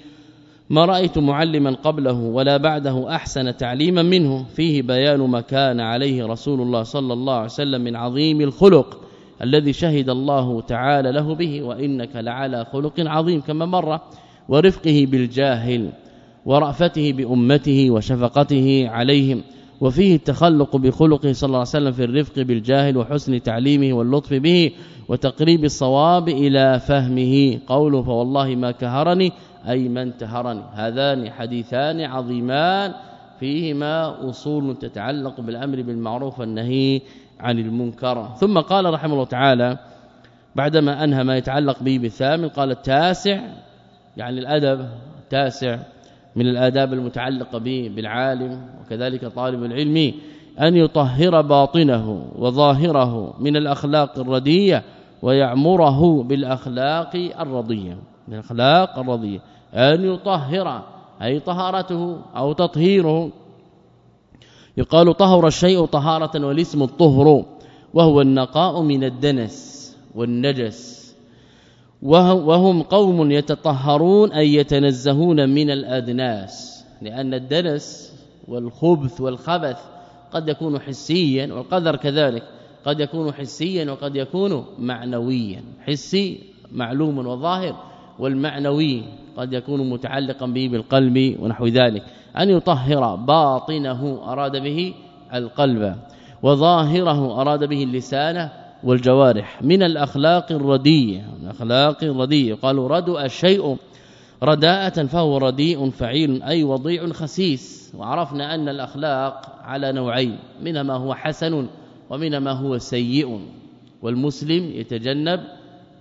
ما رأيت معلما قبله ولا بعده أحسن تعليما منه فيه بيان ما كان عليه رسول الله صلى الله عليه وسلم من عظيم الخلق. الذي شهد الله تعالى له به وإنك لعلى خلق عظيم كما مر ورفقه بالجاهل ورأفته بأمته وشفقته عليهم. وفيه التخلق بخلقه صلى الله عليه وسلم في الرفق بالجاهل وحسن تعليمه واللطف به وتقريب الصواب إلى فهمه. قوله فوالله ما كهرني أي من تهرني هذان حديثان عظيمان فيهما أصول تتعلق بالأمر بالمعروف والنهي عن المنكر. ثم قال رحمه الله تعالى بعدما أنهى ما يتعلق به بالثامن قال التاسع يعني الأدب التاسع من الآداب المتعلقة به بالعالم وكذلك طالب العلم أن يطهر باطنه وظاهره من الأخلاق الردية ويعمره بالأخلاق الرضية الأخلاق الرضية. أن يطهر أي طهارته أو تطهيره. يقال طهر الشيء طهارة والاسم الطهر وهو النقاء من الدنس والنجس. وهم قوم يتطهرون أي يتنزهون من الأدناس لأن الدنس والخبث والخبث قد يكون حسيا والقدر كذلك قد يكون حسيا وقد يكون معنويا. حسي معلوم وظاهر والمعنوي قد يكون متعلقا به بالقلب ونحو ذلك. أن يطهر باطنه أراد به القلب وظاهره أراد به اللسان والجوارح. من الأخلاق الردية الأخلاق الردية قالوا ردوا الشيء رداءة فهو رديء فعيل أي وضيع خسيس. وعرفنا أن الأخلاق على نوعين منها ما هو حسن ومنها ما هو سيء. والمسلم يتجنب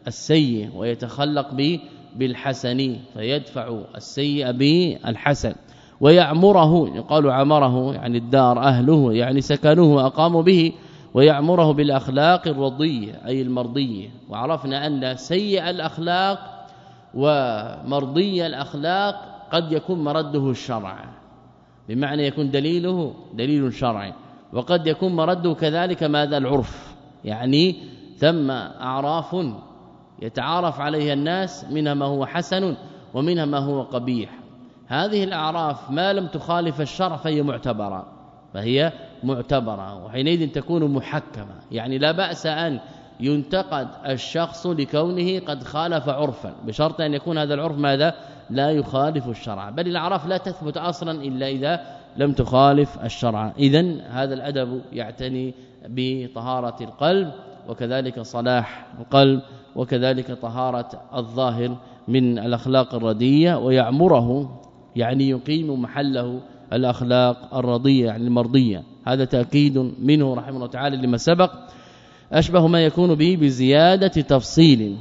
السيء ويتخلق به بالحسن فيدفع السيء بالحسن. ويعمره يقال عمره يعني الدار أهله يعني سكنوه وأقاموا به ويعمره بالأخلاق الرضية أي المرضية. وعرفنا أن سيء الأخلاق ومرضي الأخلاق قد يكون مرده الشرع. بمعنى يكون دليله دليل شرعي. وقد يكون مرده كذلك ماذا؟ العرف. يعني ثم أعراف يتعارف عليها الناس منها ما هو حسن ومنها ما هو قبيح. هذه الأعراف ما لم تخالف الشرع فهي معتبرة فهي معتبرة وحينئذ تكون محكمة. يعني لا بأس أن ينتقد الشخص لكونه قد خالف عرفا بشرط أن يكون هذا العرف ماذا؟ لا يخالف الشرع. بل الأعراف لا تثبت أصلا إلا إذا لم تخالف الشرع. اذا هذا الأدب يعتني بطهارة القلب وكذلك صلاح القلب. وكذلك طهارة الظاهر من الأخلاق الردية ويعمره يعني يقيم محله الأخلاق الرضية يعني المرضية. هذا تأكيد منه رحمه الله تعالى لما سبق. أشبه ما يكون به بزيادة تفصيل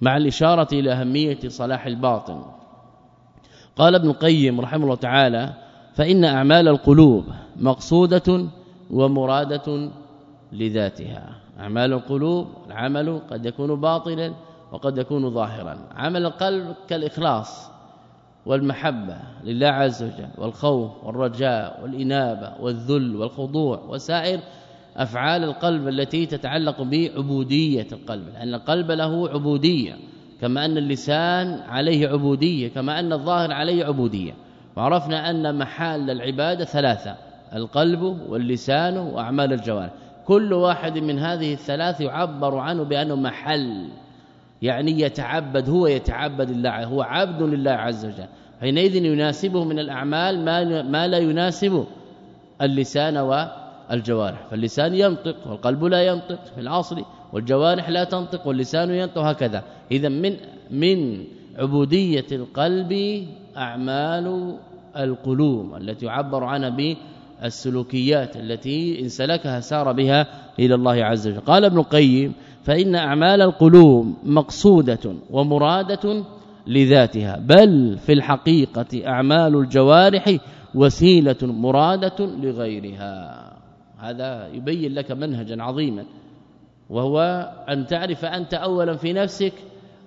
مع الإشارة إلى أهمية صلاح الباطن. قال ابن القيم رحمه الله تعالى فإن أعمال القلوب مقصودة ومرادة لذاتها أعمال القلوب العمل قد يكون باطلا وقد يكون ظاهرا. عمل القلب كالإخلاص والمحبة لله عز وجل والخوف والرجاء والإنابة والذل والخضوع وسائر أفعال القلب التي تتعلق بعبودية القلب. لأن القلب له عبودية كما أن اللسان عليه عبودية كما أن الظاهر عليه عبودية. وعرفنا أن محال العبادة ثلاثة القلب واللسان وأعمال الجوارح. كل واحد من هذه الثلاث يعبر عنه بأنه محل يعني يتعبد هو يتعبد الله هو عبد لله عز وجل. حينئذ يناسبه من الأعمال ما ما لا يناسب اللسان والجوارح. فاللسان ينطق والقلب لا ينطق في الاصل والجوارح لا تنطق واللسان ينطق هكذا. إذا من من عبودية القلب أعمال القلوب التي يعبر عنها بالسلوكيات التي إن سلكها سار بها إلى الله عز وجل. قال ابن القيم فإن أعمال القلوب مقصودة ومرادة لذاتها بل في الحقيقة أعمال الجوارح وسيلة مرادة لغيرها. هذا يبين لك منهجا عظيما وهو أن تعرف أنت اولا في نفسك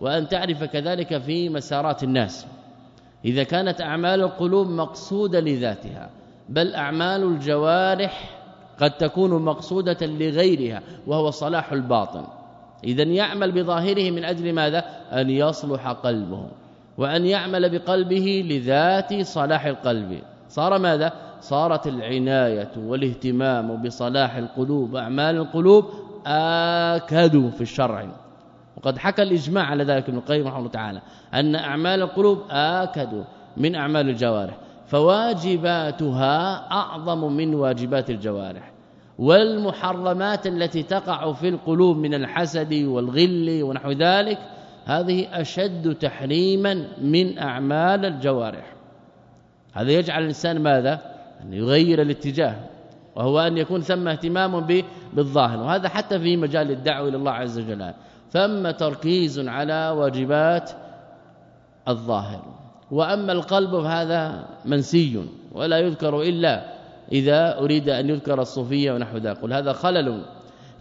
وأن تعرف كذلك في مسارات الناس. إذا كانت أعمال القلوب مقصودة لذاتها بل أعمال الجوارح قد تكون مقصودة لغيرها وهو صلاح الباطن. اذا يعمل بظاهره من أجل ماذا؟ أن يصلح قلبه. وأن يعمل بقلبه لذات صلاح القلب. صار ماذا؟ صارت العناية والاهتمام بصلاح القلوب أعمال القلوب آكد في الشرع. وقد حكى الإجماع على ذلك ابن القيم رحمه الله تعالى أن أعمال القلوب آكد من أعمال الجوارح. فواجباتها أعظم من واجبات الجوارح. والمحرمات التي تقع في القلوب من الحسد والغل ونحو ذلك هذه أشد تحريما من أعمال الجوارح. هذا يجعل الإنسان ماذا؟ أن يغير الاتجاه وهو أن يكون ثم اهتمام بالظاهر وهذا حتى في مجال الدعوة إلى الله عز وجل. ثم تركيز على واجبات الظاهر. وأما القلب فهذا منسي ولا يذكر إلا إذا أريد أن يذكر الصوفية ونحو ذلك قل هذا خلل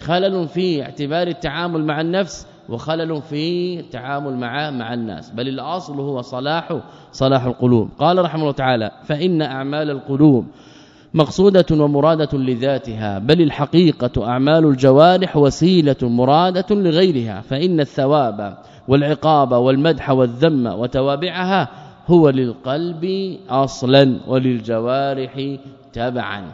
خلل في اعتبار التعامل مع النفس وخلل في التعامل مع مع الناس. بل الأصل هو صلاح صلاح القلوب. قال رحمه الله تعالى فإن أعمال القلوب مقصودة ومرادة لذاتها بل الحقيقة أعمال الجوارح وسيلة مرادة لغيرها. فإن الثواب والعقاب والمدح والذم وتوابعها هو للقلب أصلا وللجوارح تبعا.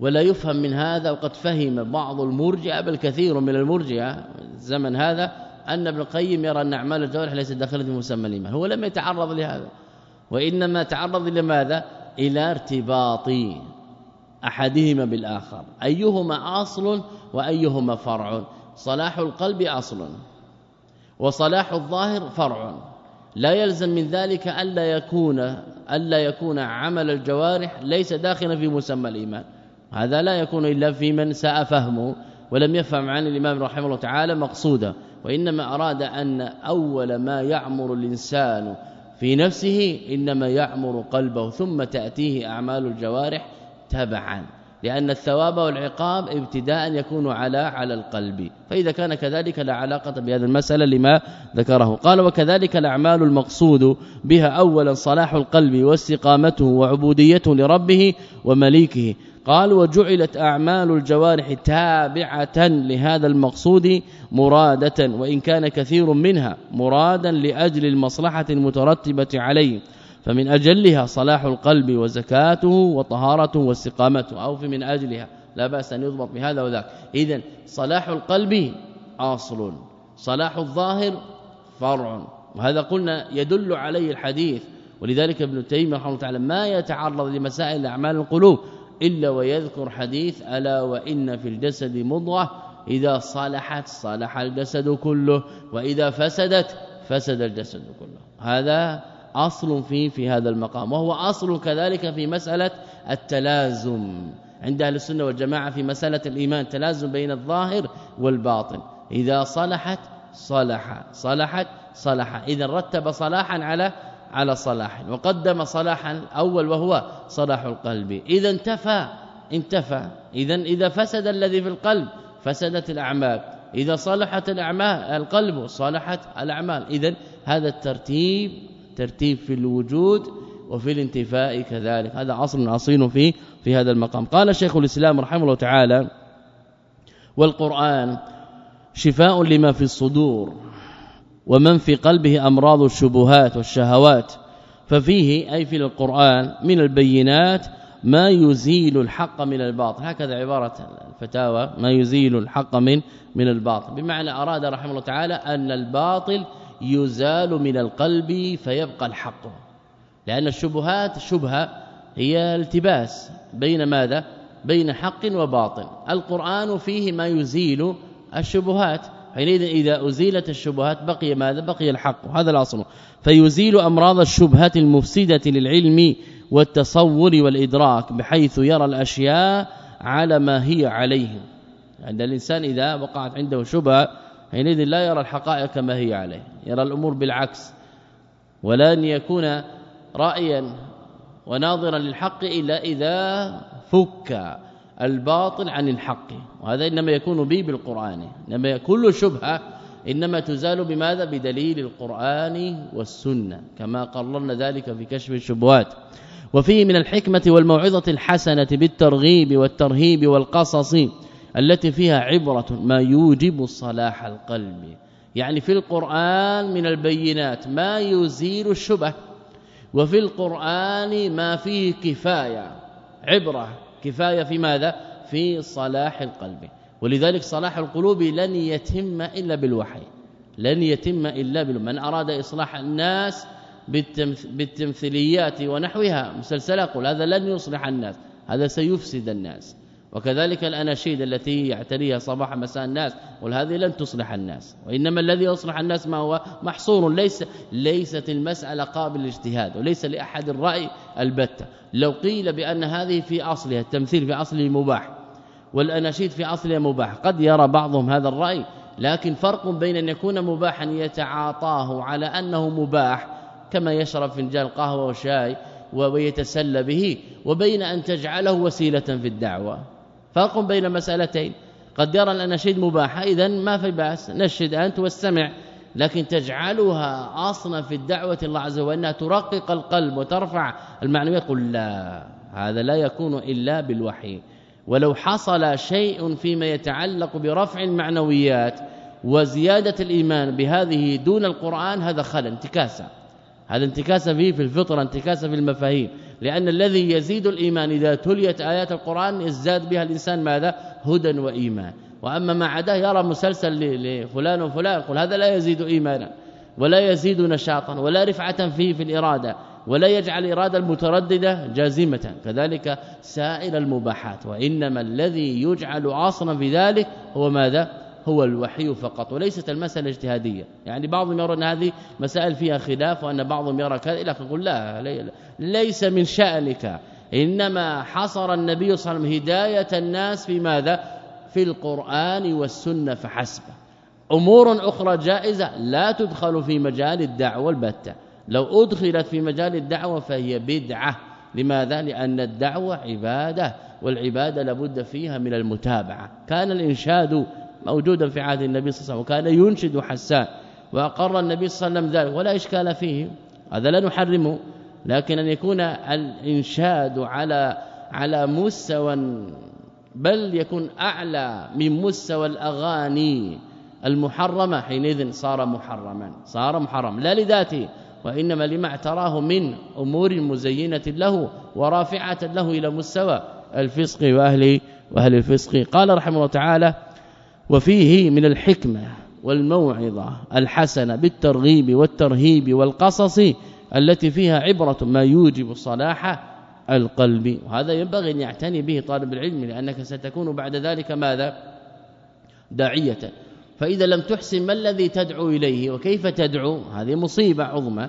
ولا يفهم من هذا وقد فهم بعض المرجئة بل كثير من المرجئة الزمن هذا أن ابن القيم يرى أن أعمال الجوارح ليست داخلة في مسمى الإيمان. هو لم يتعرض لهذا وإنما تعرض لماذا؟ إلى ارتباط أحدهما بالآخر. أيهما أصل وأيهما فرع؟ صلاح القلب أصل وصلاح الظاهر فرع. لا يلزم من ذلك ألا يكون ألا يكون عمل الجوارح ليس داخلا في مسمى الإيمان. هذا لا يكون إلا في من ساء فهمه ولم يفهم عن الإمام رحمه الله تعالى مقصودا وإنما أراد أن أول ما يعمر الإنسان في نفسه إنما يعمر قلبه ثم تأتيه أعمال الجوارح تبعا. لأن الثواب والعقاب ابتداء يكون على على القلب. فإذا كان كذلك لا علاقة بهذه المسألة لما ذكره. قال وكذلك الأعمال المقصود بها اولا صلاح القلب واستقامته وعبوديته لربه ومليكه. قال وجعلت أعمال الجوارح تابعة لهذا المقصود مرادة وإن كان كثير منها مرادا لأجل المصلحة المترتبة عليه. فمن أجلها صلاح القلب وزكاته وطهارته واستقامته أو في من أجلها لا بأس أن يضبط بهذا وذاك. اذا صلاح القلب اصل صلاح الظاهر فرع. وهذا قلنا يدل عليه الحديث. ولذلك ابن تيمية رحمه الله تعالى ما يتعرض لمسائل أعمال القلوب إلا ويذكر حديث ألا وإن في الجسد مضغة. إذا صلحت صلح الجسد كله وإذا فسدت فسد الجسد كله. هذا أصل فيه في هذا المقام. وهو أصل كذلك في مسألة التلازم. عند أهل السنة والجماعة في مسألة الإيمان تلازم بين الظاهر والباطن. إذا صلحت صلح. صلحت صلح. إذا رتب صلاحا على على صلاح. وقدم صلاحا أول وهو صلاح القلب. إذا انتفى انتفى. إذا إذا فسد الذي في القلب فسدت الأعمال. إذا صلحت الأعمال القلب صلحت الأعمال. إذا هذا الترتيب ترتيب في الوجود وفي الانتفاء كذلك. هذا اصل اصيل في في هذا المقام. قال شيخ الإسلام رحمه الله تعالى والقرآن شفاء لما في الصدور ومن في قلبه أمراض الشبهات والشهوات ففيه أي في القرآن من البينات ما يزيل الحق من الباطل. هكذا عبارة الفتاوى ما يزيل الحق من من الباطل. بمعنى أراد رحمه الله تعالى أن الباطل يزال من القلب فيبقى الحق. لأن الشبهات شبهة هي التباس بين ماذا؟ بين حق وباطل. القرآن فيه ما يزيل الشبهات. حينئذ إذا أزيلت الشبهات بقي ماذا؟ بقي الحق. هذا الأصل. فيزيل أمراض الشبهه المفسدة للعلم والتصور والإدراك بحيث يرى الأشياء على ما هي عليه عند الإنسان إذا وقعت عنده شبهة حينئذ لا يرى الحقائق كما هي عليه يرى الأمور بالعكس. ولن يكون رايا وناظرا للحق إلا إذا فك الباطل عن الحق. وهذا إنما يكون به بالقرآن. إنما كل شبهة إنما تزال بماذا؟ بدليل القرآن والسنة كما قررنا ذلك في كشف الشبهات. وفيه من الحكمة والموعظة الحسنة بالترغيب والترهيب والقصص. التي فيها عبرة ما يوجب صلاح القلب. يعني في القرآن من البينات ما يزيل الشبه وفي القرآن ما فيه كفاية عبرة كفاية في ماذا؟ في صلاح القلب. ولذلك صلاح القلوب لن يتم إلا بالوحي لن يتم إلا بالوحي. من أراد إصلاح الناس بالتمثيليات ونحوها مسلسله قل هذا لن يصلح الناس هذا سيفسد الناس. وكذلك الأناشيد التي يعتريها صباح مساء الناس وهذه لن تصلح الناس وإنما الذي يصلح الناس ما هو محصور ليس ليست المسألة قابل للاجتهاد وليس لأحد الرأي البتة. لو قيل بأن هذه في أصلها التمثيل في أصله مباح والأناشيد في أصلها مباح قد يرى بعضهم هذا الرأي لكن فرق بين أن يكون مباحا يتعاطاه على أنه مباح كما يشرب فنجان قهوة وشاي ويتسلى به وبين أن تجعله وسيلة في الدعوة. فرق بين مسألتين. قد يرى الاناشيد مباحة اذا ما في بأس نشد أنت واستمع لكن تجعلها أصلا في الدعوة الله عز وجل أنها ترقق القلب وترفع المعنويات. قل لا هذا لا يكون إلا بالوحي. ولو حصل شيء فيما يتعلق برفع المعنويات وزيادة الإيمان بهذه دون القرآن هذا خلل انتكاسة. هذا انتكاسة فيه في الفطرة انتكاسة في المفاهيم. لأن الذي يزيد الإيمان إذا تليت آيات القرآن ازداد بها الإنسان ماذا؟ هدى وإيمان. وأما ما عداه يرى مسلسل لفلان وفلان يقول هذا لا يزيد إيمانا ولا يزيد نشاطا ولا رفعة فيه في الإرادة ولا يجعل الاراده المترددة جازمة. كذلك سائر المباحات. وإنما الذي يجعل أصلا في ذلك هو ماذا؟ هو الوحي فقط وليست المسألة اجتهادية. يعني بعضهم يرى أن هذه مسائل فيها خلاف وأن بعضهم يرى كذا إلى يقول لا ليس من شأنك. إنما حصر النبي صلى الله عليه وسلم هداية الناس في ماذا؟ في القرآن والسنة فحسب. أمور أخرى جائزة لا تدخل في مجال الدعوة البتة. لو أدخلت في مجال الدعوة فهي بدعة. لماذا؟ لأن الدعوة عبادة والعبادة لابد فيها من المتابعة. كان الإنشاد موجودا في عهد النبي صلى الله عليه وسلم وكان ينشد حسان وأقر النبي صلى الله عليه وسلم ذلك ولا إشكال فيه. هذا لا نحرمه لكن أن يكون الإنشاد على على مستوى بل يكون أعلى من مستوى الأغاني المحرمة حينئذ صار محرما صار محرم لا لذاته وإنما لما اعتراه من أمور مزينة له ورافعة له إلى مستوى الفسق وأهل وأهل الفسق. قال رحمه الله تعالى وفيه من الحكمة والموعظة الحسنة بالترغيب والترهيب والقصص التي فيها عبرة ما يوجب صلاح القلب. وهذا ينبغي أن يعتني به طالب العلم لأنك ستكون بعد ذلك ماذا؟ داعية. فإذا لم تحسن ما الذي تدعو إليه؟ وكيف تدعو؟ هذه مصيبة عظمى.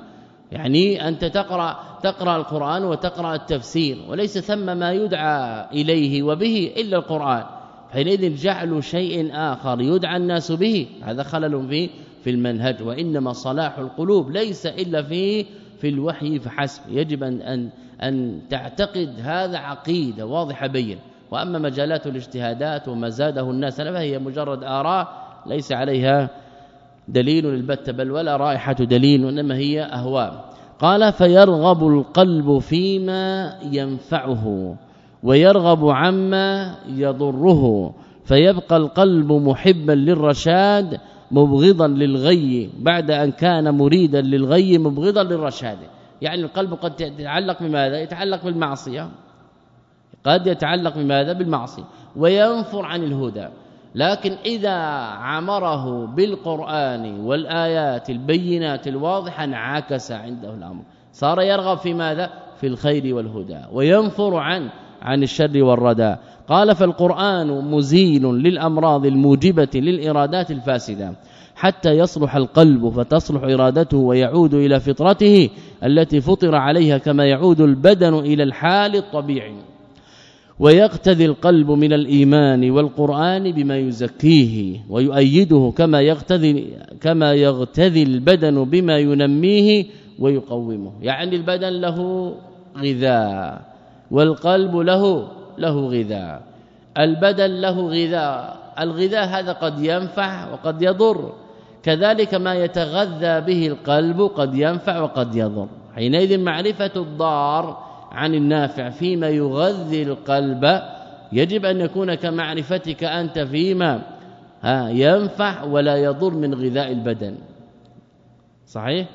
يعني أنت تقرأ تقرأ القرآن وتقرأ التفسير وليس ثم ما يدعى إليه وبه إلا القرآن. حينئذ جعل شيء آخر يدعى الناس به. هذا خلل في في المنهج. وإنما صلاح القلوب ليس إلا في في الوحي فحسب يجب أن, أن تعتقد هذا عقيدة واضحة بين. وأما مجالات الاجتهادات وما زاده الناس فهي مجرد آراء ليس عليها دليل البت بل ولا رائحة دليل انما هي أهواء. قال فيرغب القلب فيما ينفعه. ويرغب عما يضره فيبقى القلب محبا للرشاد مبغضا للغي بعد أن كان مريدا للغي مبغضا للرشاد. يعني القلب قد يتعلق بماذا؟ يتعلق بالمعصية. قد يتعلق بماذا؟ بالمعصية. وينفر عن الهدى. لكن إذا عمره بالقرآن والآيات البينات الواضحة انعكس عنده الأمر. صار يرغب في ماذا؟ في الخير والهدى. وينفر عن عن الشر والردى. قال فالقرآن مزيل للأمراض الموجبة للإرادات الفاسدة حتى يصلح القلب فتصلح إرادته ويعود إلى فطرته التي فطر عليها كما يعود البدن إلى الحال الطبيعي. ويقتدي القلب من الإيمان والقرآن بما يزكيه ويؤيده كما يقتدي كما يغتذي البدن بما ينميه ويقومه. يعني البدن له غذاء. والقلب له له غذاء. البدن له غذاء. الغذاء هذا قد ينفع وقد يضر. كذلك ما يتغذى به القلب قد ينفع وقد يضر. حينئذ معرفة الضار عن النافع فيما يغذي القلب يجب أن يكون كمعرفتك أنت فيما ينفع ولا يضر من غذاء البدن. صحيح؟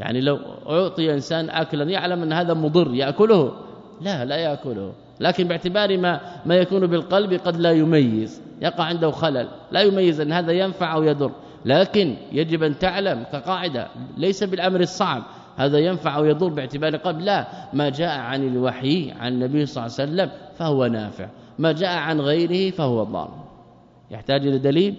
يعني لو أعطي إنسان اكلا يعلم أن هذا مضر يأكله. لا لا يأكله. لكن باعتبار ما ما يكون بالقلب قد لا يميز. يقع عنده خلل. لا يميز أن هذا ينفع أو يضر. لكن يجب أن تعلم كقاعدة ليس بالأمر الصعب. هذا ينفع أو يضر باعتبار القلب لا ما جاء عن الوحي عن النبي صلى الله عليه وسلم فهو نافع. ما جاء عن غيره فهو ضار. يحتاج إلى دليل؟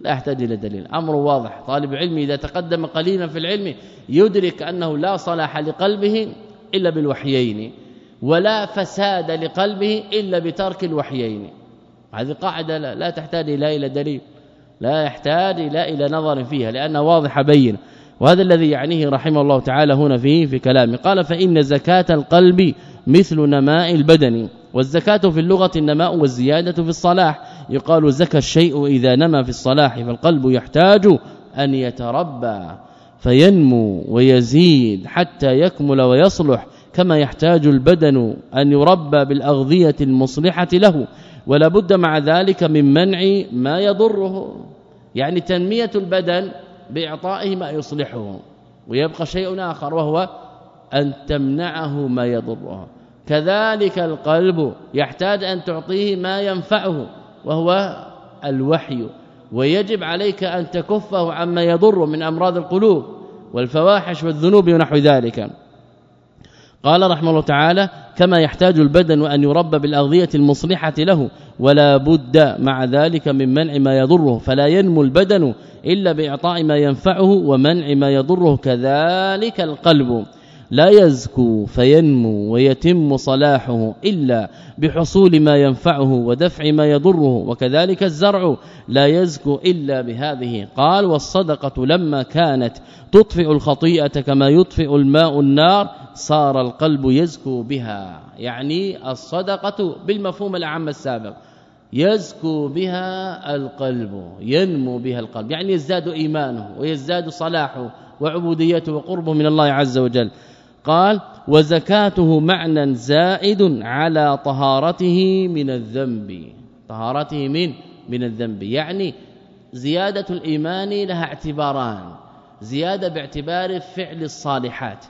لا يحتاج إلى دليل. أمر واضح. طالب علم إذا تقدم قليلا في العلم يدرك أنه لا صلاح لقلبه إلا بالوحيين. ولا فساد لقلبه إلا بترك الوحيين. هذه قاعدة لا, لا تحتاج إلى إلى دليل لا يحتاج إلى إلى نظر فيها لأنها واضحة بين وهذا الذي يعنيه رحمه الله تعالى هنا فيه في كلامه قال فإن زكاة القلب مثل نماء البدن والزكاة في اللغة النماء والزيادة في الصلاح. يقال زكى الشيء إذا نما في الصلاح فالقلب يحتاج أن يتربى فينمو ويزيد حتى يكمل ويصلح كما يحتاج البدن أن يربى بالأغذية المصلحة له ولا بد مع ذلك من منع ما يضره. يعني تنمية البدن بإعطائه ما يصلحه ويبقى شيء آخر وهو أن تمنعه ما يضره. كذلك القلب يحتاج أن تعطيه ما ينفعه وهو الوحي. ويجب عليك أن تكفه عما يضر من أمراض القلوب والفواحش والذنوب ونحو ذلك. قال رحمه الله تعالى كما يحتاج البدن أن يربى بالأغذية المصلحة له ولا بد مع ذلك من منع ما يضره. فلا ينمو البدن إلا بإعطاء ما ينفعه ومنع ما يضره كذلك القلب. لا يزكو فينمو ويتم صلاحه إلا بحصول ما ينفعه ودفع ما يضره وكذلك الزرع لا يزكو إلا بهذه. قال والصدقة لما كانت تطفئ الخطيئة كما يطفئ الماء النار صار القلب يزكو بها. يعني الصدقة بالمفهوم العام السابق. يزكو بها القلب ينمو بها القلب. يعني يزداد إيمانه ويزداد صلاحه وعبوديته وقربه من الله عز وجل. قال وزكاته معنى زائد على طهارته من الذنب. طهارته من؟ من الذنب. يعني زيادة الإيمان لها اعتباران. زيادة باعتبار فعل الصالحات.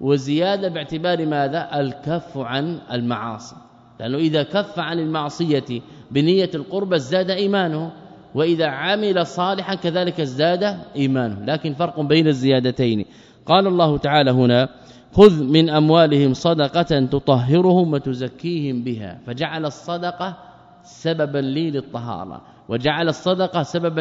وزيادة باعتبار ماذا؟ الكف عن المعاصي. لأنه إذا كف عن المعصية بنية القربة ازداد إيمانه وإذا عمل صالحا كذلك ازداد إيمانه. لكن فرق بين الزيادتين. قال الله تعالى هنا خذ من أموالهم صدقة تطهرهم وتزكيهم بها. فجعل الصدقة سببا لي للطهارة. وجعل الصدقة سببا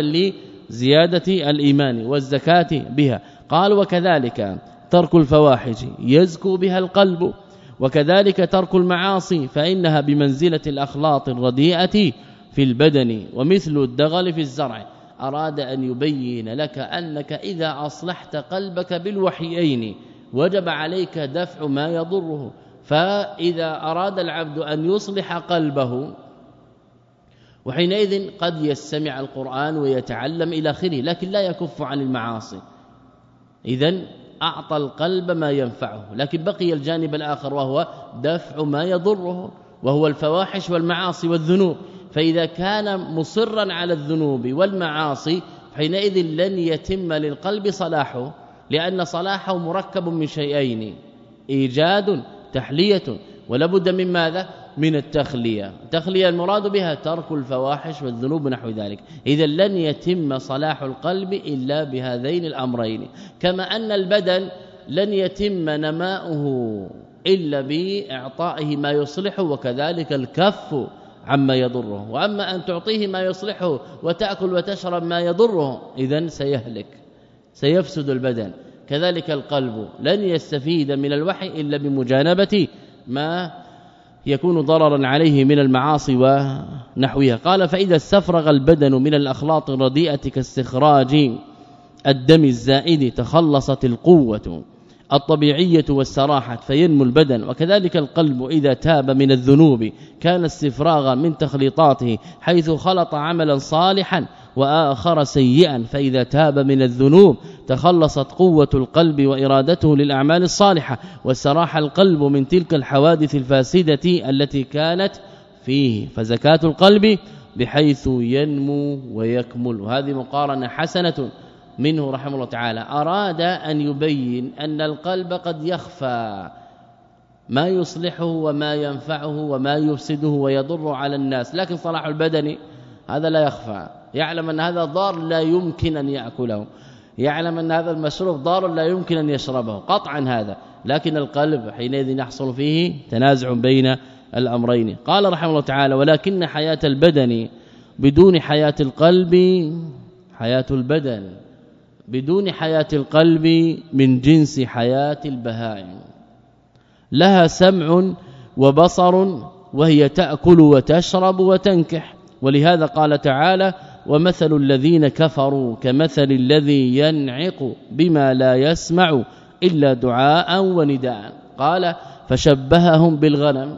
لزياده الإيمان والزكاة بها. قال وكذلك ترك الفواحش يزكو بها القلب وكذلك ترك المعاصي فإنها بمنزلة الأخلاط الرديئة في البدن ومثل الدغل في الزرع. أراد أن يبين لك أنك إذا أصلحت قلبك بالوحيين وجب عليك دفع ما يضره. فإذا أراد العبد أن يصلح قلبه وحينئذ قد يستمع القرآن ويتعلم إلى آخره لكن لا يكف عن المعاصي. إذا أعطى القلب ما ينفعه لكن بقي الجانب الآخر وهو دفع ما يضره وهو الفواحش والمعاصي والذنوب. فإذا كان مصرا على الذنوب والمعاصي حينئذ لن يتم للقلب صلاحه لأن صلاحه مركب من شيئين إيجاد تحلية ولا بد من ماذا؟ من التخلية. التخلية المراد بها ترك الفواحش والذنوب نحو ذلك. إذا لن يتم صلاح القلب إلا بهذين الأمرين. كما أن البدن لن يتم نماؤه إلا بإعطائه ما يصلحه وكذلك الكف عما يضره. وأما أن تعطيه ما يصلحه وتأكل وتشرب ما يضره اذا سيهلك سيفسد البدن. كذلك القلب لن يستفيد من الوحي إلا بمجانبة ما يكون ضررا عليه من المعاصي ونحوها. قال فإذا استفرغ البدن من الأخلاط الرديئة كاستخراج الدم الزائد تخلصت القوة الطبيعية والسراحة فينمو البدن. وكذلك القلب إذا تاب من الذنوب كان استفراغا من تخليطاته حيث خلط عملا صالحا وآخر سيئا فإذا تاب من الذنوب تخلصت قوة القلب وإرادته للأعمال الصالحة واستراح القلب من تلك الحوادث الفاسدة التي كانت فيه. فزكاة القلب بحيث ينمو ويكمل. وهذه مقارنة حسنة منه رحمه الله تعالى. أراد أن يبين أن القلب قد يخفى. ما يصلحه وما ينفعه وما يفسده ويضر على الناس. لكن صلاح البدن هذا لا يخفى. يعلم أن هذا ضار لا يمكن أن يأكله. يعلم أن هذا المشروب ضار لا يمكن أن يشربه. قطعا هذا. لكن القلب حينئذ يحصل فيه تنازع بين الأمرين. قال رحمه الله تعالى ولكن حياة البدن بدون حياة القلب حياة البدن بدون حياة القلب من جنس حياة البهائم. لها سمع وبصر وهي تأكل وتشرب وتنكح. ولهذا قال تعالى ومثل الذين كفروا كمثل الذي ينعق بما لا يسمع إلا دعاء ونداء. قال فشبههم بالغنم.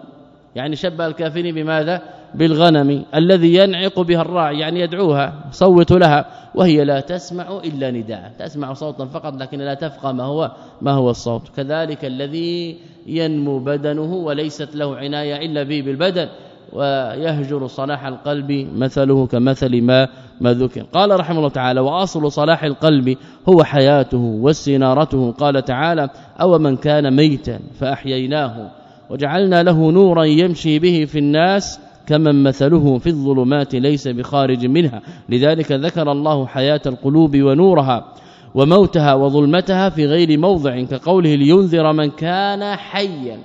يعني شبه الكافرين بماذا؟ بالغنم الذي ينعق بها الراعي يعني يدعوها صوت لها وهي لا تسمع إلا نداء. تسمع صوتا فقط لكن لا تفقه ما هو ما هو الصوت. كذلك الذي ينمو بدنه وليست له عناية إلا به بالبدن. ويهجر صلاح القلب مثله كمثل ما ما ذكر. قال رحمه الله تعالى وأصل صلاح القلب هو حياته واستنارته. قال تعالى أو من كان ميتا فأحييناه وجعلنا له نورا يمشي به في الناس كمن مثله في الظلمات ليس بخارج منها. لذلك ذكر الله حياة القلوب ونورها وموتها وظلمتها في غير موضع كقوله لينذر من كان حيا.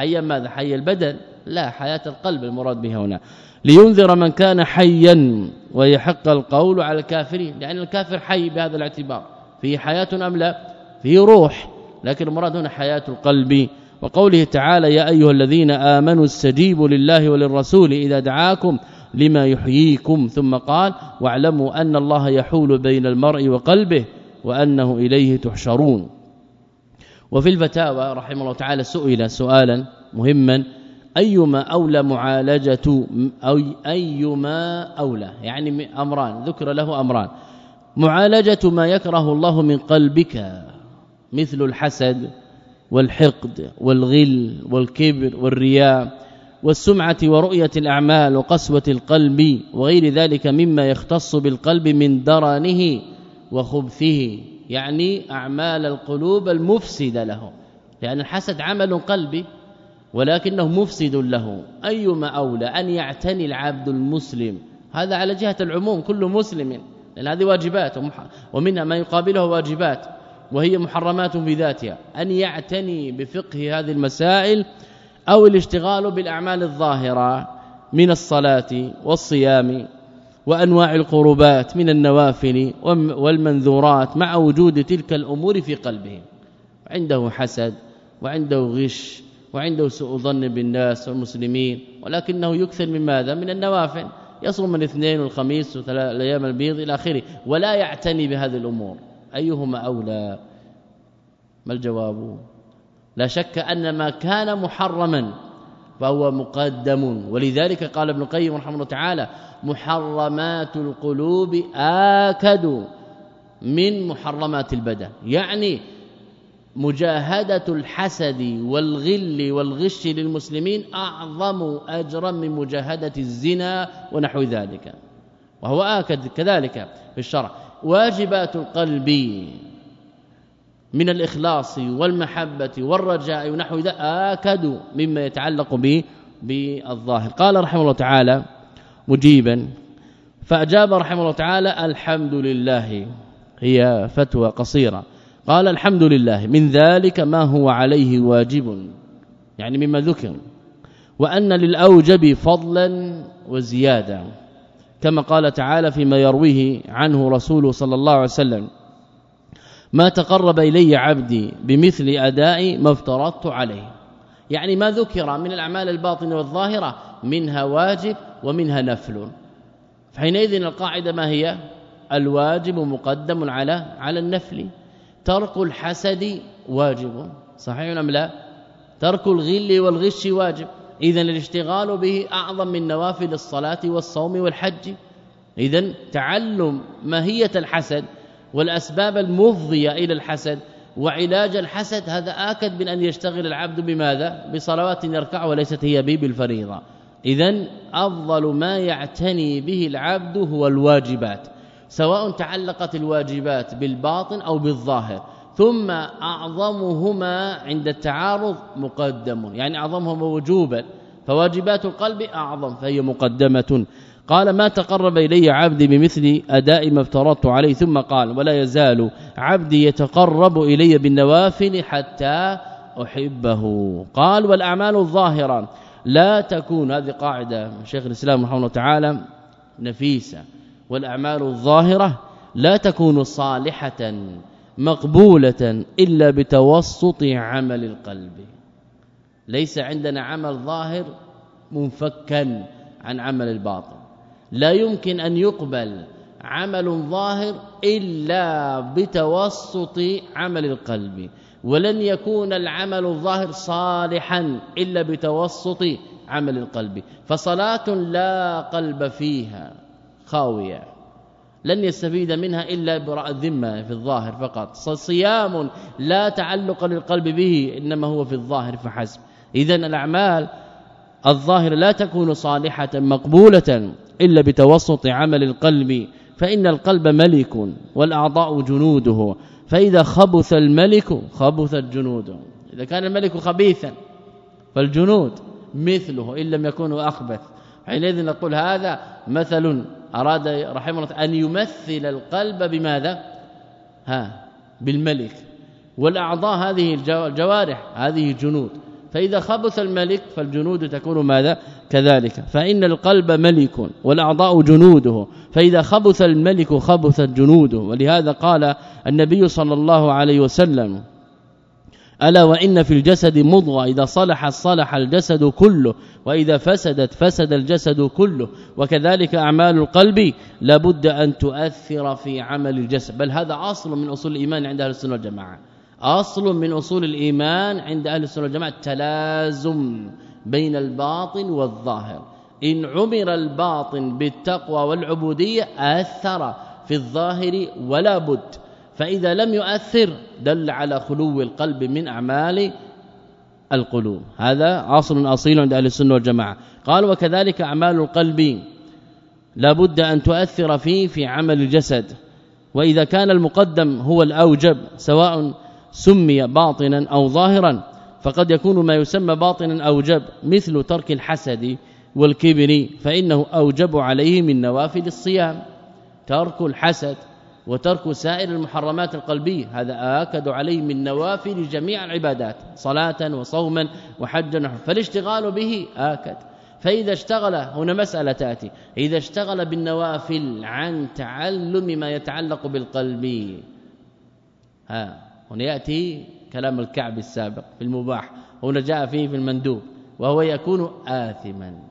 حيا ماذا؟ حي البدن. لا حياة القلب المراد بها هنا. لينذر من كان حيا ويحق القول على الكافرين. لأن الكافر حي بهذا الاعتبار. فيه حياة أم لا؟ فيه روح. لكن المراد هنا حياة القلب. وقوله تعالى يا أيها الذين آمنوا استجيبوا لله وللرسول إذا دعاكم لما يحييكم. ثم قال واعلموا أن الله يحول بين المرء وقلبه وأنه إليه تحشرون. وفي الفتاوى رحمه الله تعالى سئل سؤالا مهما أيما أولى معالجة أو أيما أولى؟ يعني أمران ذكر له أمران. معالجة ما يكره الله من قلبك مثل الحسد والحقد والغل والكبر والرياء والسمعة ورؤية الأعمال وقسوة القلب وغير ذلك مما يختص بالقلب من درنه وخبثه. يعني أعمال القلوب المفسدة له لأن الحسد عمل قلبي ولكنه مفسد له. أيما أولى أن يعتني العبد المسلم؟ هذا على جهة العموم كل مسلم لأن هذه واجبات ومنها ما يقابله واجبات وهي محرمات بذاتها. أن يعتني بفقه هذه المسائل أو الاشتغال بالأعمال الظاهرة من الصلاة والصيام وأنواع القربات من النوافل والمنذورات مع وجود تلك الأمور في قلبه عنده حسد وعنده غش وعنده سوء ظن بالناس والمسلمين ولكنه يكثر من ماذا؟ من النوافل. يصوم الاثنين والخميس والايام البيض إلى آخره ولا يعتني بهذه الأمور. أيهما أولى؟ ما الجواب؟ لا شك أن ما كان محرما فهو مقدم. ولذلك قال ابن القيم رحمه الله تعالى محرمات القلوب آكد من محرمات البدن. يعني مجاهدة الحسد والغل والغش للمسلمين أعظم أجرا من مجاهدة الزنا ونحو ذلك. وهو آكد كذلك في الشرع. واجبات القلب من الإخلاص والمحبة والرجاء ونحو ذلك آكد مما يتعلق به بالظاهر. قال رحمه الله تعالى مجيبا. فأجاب رحمه الله تعالى الحمد لله. هي فتوى قصيرة. قال الحمد لله. من ذلك ما هو عليه واجب. يعني مما ذكر. وأن للأوجب فضلا وزيادة. كما قال تعالى فيما يرويه عنه رسوله صلى الله عليه وسلم ما تقرب إلي عبدي بمثل أداء ما افترضت عليه. يعني ما ذكر من الأعمال الباطنة والظاهرة منها واجب ومنها نفل. فحينئذ القاعدة ما هي؟ الواجب مقدم على على النفل. ترك الحسد واجب. صحيح أم لا؟ ترك الغل والغش واجب. اذا الاشتغال به أعظم من نوافل الصلاة والصوم والحج. اذا تعلم ماهية الحسد والأسباب المفضية إلى الحسد وعلاج الحسد هذا آكد من أن يشتغل العبد بماذا؟ بصلوات يركع وليست هي به بالفريضة. اذا أفضل ما يعتني به العبد هو الواجبات سواء تعلقت الواجبات بالباطن أو بالظاهر ثم أعظمهما عند التعارض مقدم يعني أعظمهما وجوبا فواجبات القلب أعظم فهي مقدمة. قال ما تقرب إلي عبدي بمثل أداء ما افترضت عليه. ثم قال ولا يزال عبدي يتقرب إلي بالنوافل حتى أحبه. قال والأعمال الظاهرة لا تكون هذه قاعدة شيخ الإسلام رحمه الله تعالى نفيسة والأعمال الظاهرة لا تكون صالحة مقبولة إلا بتوسط عمل القلب. ليس عندنا عمل ظاهر منفكا عن عمل الباطن. لا يمكن أن يقبل عمل ظاهر إلا بتوسط عمل القلب. ولن يكون العمل الظاهر صالحا إلا بتوسط عمل القلب. فصلاة لا قلب فيها خاوية. لن يستفيد منها إلا براء الذمة في الظاهر فقط. صيام لا تعلق للقلب به إنما هو في الظاهر فحسب. اذا الأعمال الظاهره لا تكون صالحة مقبولة إلا بتوسط عمل القلب. فإن القلب ملك والأعضاء جنوده. فإذا خبث الملك خبثت جنوده. إذا كان الملك خبيثا فالجنود مثله إن لم يكونوا أخبث. حينئذ نقول هذا مثل أراد رحمه الله أن يمثل القلب بماذا؟ ها بالملك. والأعضاء هذه الجوارح هذه جنود. فإذا خبث الملك فالجنود تكون ماذا؟ كذلك. فإن القلب ملك والأعضاء جنوده. فإذا خبث الملك خبثت جنوده. ولهذا قال النبي صلى الله عليه وسلم ألا وإن في الجسد مضغة إذا صلح صلح الجسد كله وإذا فسدت فسد الجسد كله وكذلك أعمال القلب لابد أن تؤثر في عمل الجسد. بل هذا أصل من أصول الإيمان عند أهل السنة والجماعة. أصل من أصول الإيمان عند أهل السنة والجماعة التلازم بين الباطن والظاهر. إن عمر الباطن بالتقوى والعبودية أثر في الظاهر ولا بد فإذا لم يؤثر دل على خلو القلب من أعمال القلوب. هذا اصل أصيل عند أهل السنة والجماعة. قال وكذلك أعمال القلب لا بد أن تؤثر فيه في عمل الجسد وإذا كان المقدم هو الأوجب سواء سمي باطنا أو ظاهرا فقد يكون ما يسمى باطنا أوجب مثل ترك الحسد والكبر فإنه أوجب عليه من نوافل الصيام ترك الحسد وترك سائر المحرمات القلبية. هذا آكد عليه من نوافل جميع العبادات صلاة وصوما وحجا فالاشتغال به آكد. فإذا اشتغل هنا مسألة تأتي. إذا اشتغل بالنوافل عن تعلم ما يتعلق بالقلب. ها هنا يأتي كلام الكعب السابق في المباح. هنا جاء فيه في المندوب وهو يكون آثما.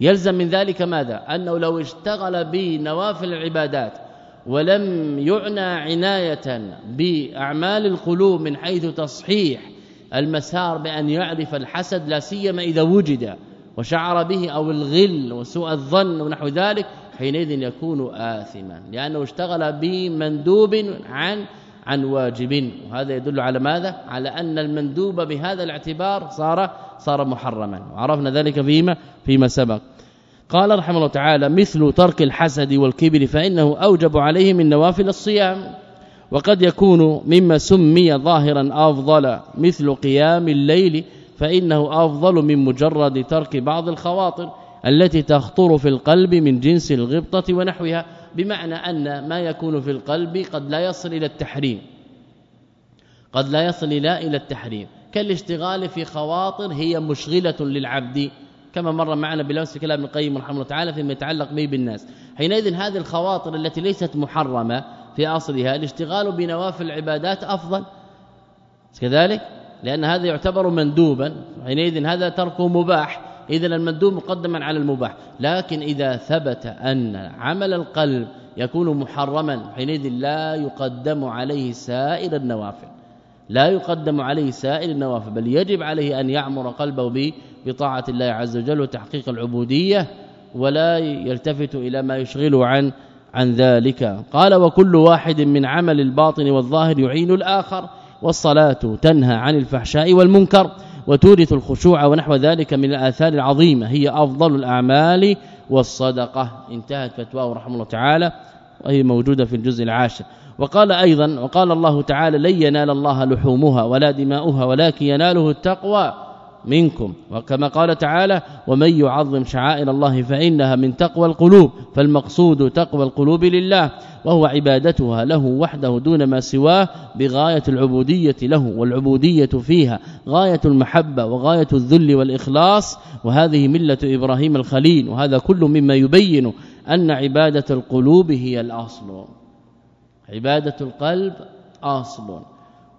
يلزم من ذلك ماذا؟ أنه لو اشتغل بنوافل العبادات ولم يعنى عناية بأعمال القلوب من حيث تصحيح المسار بأن يعرف الحسد لا سيما إذا وجد وشعر به أو الغل وسوء الظن ونحو ذلك حينئذ يكون آثما لأنه اشتغل بمندوب عن عن واجب. وهذا يدل على ماذا؟ على أن المندوب بهذا الاعتبار صار صار محرما. وعرفنا ذلك فيما فيما سبق. قال رحمه الله تعالى مثل ترك الحسد والكبر فإنه أوجب عليه من نوافل الصيام. وقد يكون مما سمي ظاهرا أفضل مثل قيام الليل فإنه أفضل من مجرد ترك بعض الخواطر التي تخطر في القلب من جنس الغبطة ونحوها بمعنى أن ما يكون في القلب قد لا يصل إلى التحريم. قد لا يصل إلى التحريم. كالاشتغال في خواطر هي مشغلة للعبد كما مر معنا بلمس كلام القيم رحمه الله تعالى فيما يتعلق به بالناس. حينئذ هذه الخواطر التي ليست محرمة في أصلها الاشتغال بنوافل العبادات أفضل. كذلك؟ لأن هذا يعتبر مندوبا. حينئذ هذا تركه مباح. اذا المندوب مقدما على المباح. لكن إذا ثبت أن عمل القلب يكون محرما حينئذ لا يقدم عليه سائر النوافل. لا يقدم عليه سائر النوافل بل يجب عليه أن يعمر قلبه بطاعة الله عز وجل وتحقيق العبودية ولا يلتفت إلى ما يشغله عن عن ذلك. قال وكل واحد من عمل الباطن والظاهر يعين الآخر والصلاة تنهى عن الفحشاء والمنكر وتورث الخشوع ونحو ذلك من الآثار العظيمة هي أفضل الأعمال والصدقة. انتهت فتواه رحمه الله تعالى وهي موجودة في الجزء العاشر. وقال أيضا وقال الله تعالى لن ينال الله لحومها ولا دماؤها ولكن يناله التقوى منكم. وكما قال تعالى ومن يعظم شعائر الله فإنها من تقوى القلوب فالمقصود تقوى القلوب لله وهو عبادتها له وحده دون ما سواه بغاية العبودية له والعبودية فيها غاية المحبة وغاية الذل والإخلاص وهذه ملة إبراهيم الخليل وهذا كل مما يبين أن عبادة القلوب هي الأصل. عبادة القلب أصل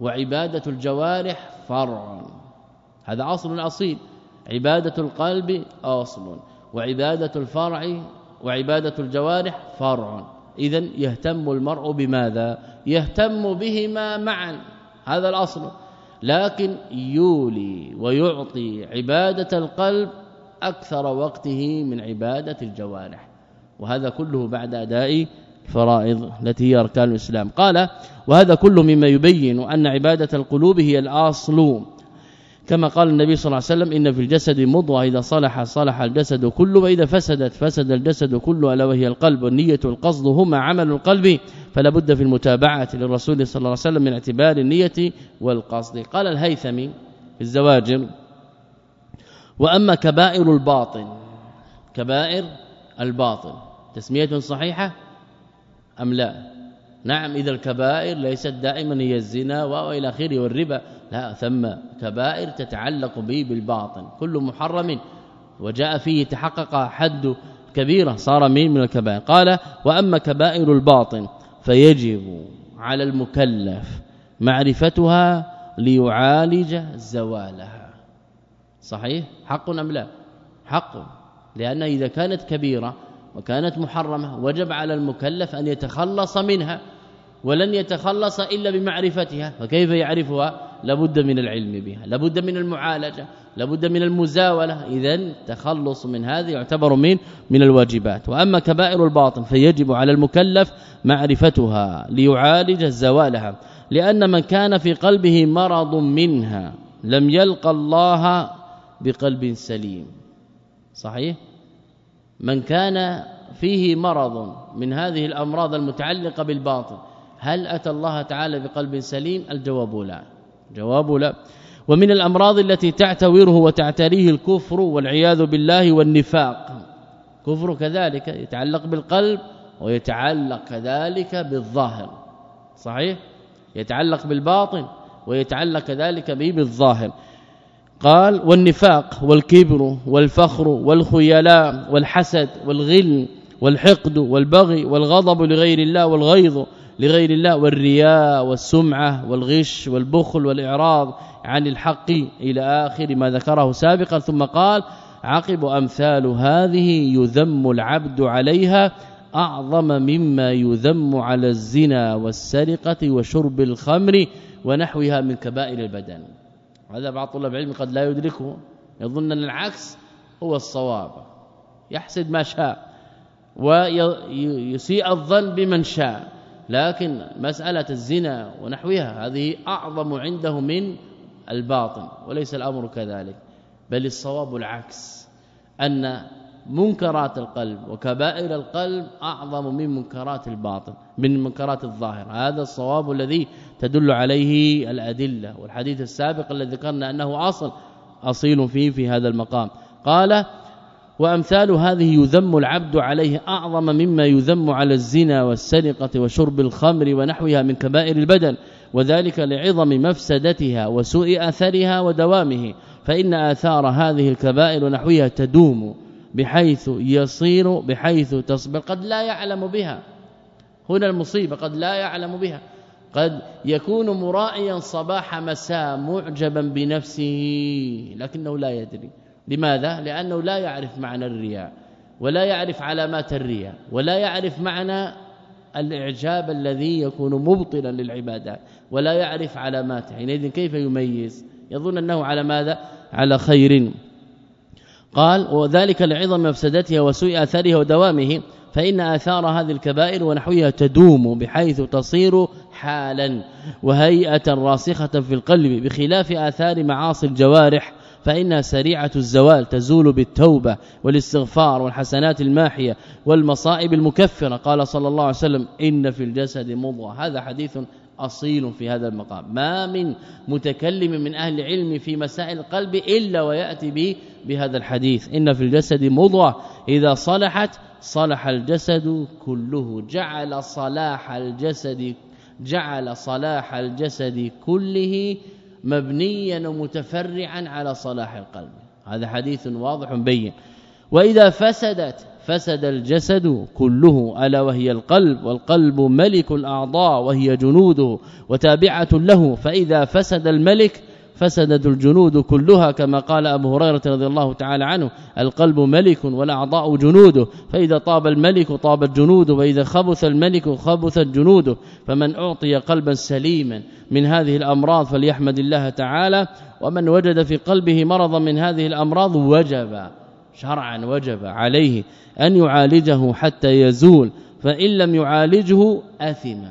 وعبادة الجوارح فرع. هذا أصل أصيل. عبادة القلب أصل وعبادة الفرع وعبادة الجوارح فرع. اذا يهتم المرء بماذا؟ يهتم بهما معا. هذا الأصل. لكن يولي ويعطي عبادة القلب أكثر وقته من عبادة الجوارح. وهذا كله بعد أداء فرائض التي هي أركان الإسلام. قال وهذا كل مما يبين أن عبادة القلوب هي الأصل. كما قال النبي صلى الله عليه وسلم إن في الجسد مضغة إذا صلح صلح الجسد كله وإذا فسدت فسد الجسد كله ألا وهي القلب. والنيه والقصد هما عمل القلب فلا بد في المتابعة للرسول صلى الله عليه وسلم من اعتبار النية والقصد. قال الهيثمي في الزواجر وأما كبائر الباطن كبائر الباطن تسمية صحيحة أم لا؟ نعم إذا الكبائر ليست دائما هي الزنا وإلى آخره والربا. لا ثم كبائر تتعلق به بالباطن كل محرم. وجاء فيه تحقق حد كبيرة صار من من الكبائر؟ قال وأما كبائر الباطن فيجب على المكلف معرفتها ليعالج زوالها. صحيح؟ حق أم لا؟ حق لأن إذا كانت كبيرة وكانت محرمة وجب على المكلف أن يتخلص منها ولن يتخلص إلا بمعرفتها فكيف يعرفها؟ لابد من العلم بها لابد من المعالجة لابد من المزاولة. اذا تخلص من هذه يعتبر من من الواجبات. وأما كبائر الباطن فيجب على المكلف معرفتها ليعالج زوالها لأن من كان في قلبه مرض منها لم يلقى الله بقلب سليم. صحيح؟ من كان فيه مرض من هذه الأمراض المتعلقة بالباطن هل أتى الله تعالى بقلب سليم؟ الجواب لا. جواب لا. ومن الأمراض التي تعتوره وتعتريه الكفر والعياذ بالله والنفاق. كفر كذلك يتعلق بالقلب ويتعلق كذلك بالظاهر. صحيح؟ يتعلق بالباطن ويتعلق كذلك به بالظاهر. قال والنفاق والكبر والفخر والخيلاء والحسد والغل والحقد والبغي والغضب لغير الله والغيظ لغير الله والرياء والسمعة والغش والبخل والإعراض عن الحق إلى آخر ما ذكره سابقا. ثم قال عقب أمثال هذه يذم العبد عليها أعظم مما يذم على الزنا والسرقة وشرب الخمر ونحوها من كبائر البدن. هذا بعض طلاب العلم قد لا يدركه يظن أن العكس هو الصواب. يحسد ما شاء ويسيء الظن بمن شاء. لكن مسألة الزنا ونحوها هذه أعظم عنده من الباطن وليس الأمر كذلك بل الصواب العكس أن منكرات القلب وكبائر القلب أعظم من منكرات الباطن من منكرات الظاهر. هذا الصواب الذي تدل عليه الأدلة والحديث السابق الذي ذكرنا أنه أصل أصيل فيه في هذا المقام. قال وأمثال هذه يذم العبد عليه أعظم مما يذم على الزنا والسرقة وشرب الخمر ونحوها من كبائر البدن وذلك لعظم مفسدتها وسوء اثرها ودوامه. فإن آثار هذه الكبائر ونحوها تدوم بحيث يصير بحيث تصبر قد لا يعلم بها. هنا المصيبة قد لا يعلم بها. قد يكون مرائيا صباح مساء معجبا بنفسه لكنه لا يدري. لماذا؟ لأنه لا يعرف معنى الرياء ولا يعرف علامات الرياء ولا يعرف معنى الإعجاب الذي يكون مبطلا للعبادات ولا يعرف علاماته. حينئذ كيف يميز؟ يظن أنه على ماذا؟ على خير. قال وذلك لعظم مفسدتها وسوء اثرها ودوامه فإن آثار هذه الكبائر ونحوها تدوم بحيث تصير حالا وهيئة راسخة في القلب بخلاف آثار معاصي الجوارح فإنها سريعة الزوال تزول بالتوبة والاستغفار والحسنات الماحية والمصائب المكفرة. قال صلى الله عليه وسلم إن في الجسد مضغة. هذا حديث أصيل في هذا المقام. ما من متكلم من أهل العلم في مسائل القلب إلا ويأتي به بهذا الحديث. إن في الجسد مضغة إذا صلحت صلح الجسد كله جعل صلاح الجسد جعل صلاح الجسد كله مبنيا ومتفرعا على صلاح القلب. هذا حديث واضح بين. وإذا فسدت فسد الجسد كله ألا وهي القلب والقلب ملك الأعضاء وهي جنوده وتابعة له. فإذا فسد الملك فسدت الجنود كلها كما قال أبو هريرة رضي الله تعالى عنه. القلب ملك والأعضاء جنوده فإذا طاب الملك طابت جنوده وإذا خبث الملك خبثت جنوده فمن أعطي قلبا سليما من هذه الأمراض فليحمد الله تعالى. ومن وجد في قلبه مرضا من هذه الأمراض وجب شرعا وجب عليه أن يعالجه حتى يزول. فإن لم يعالجه اثم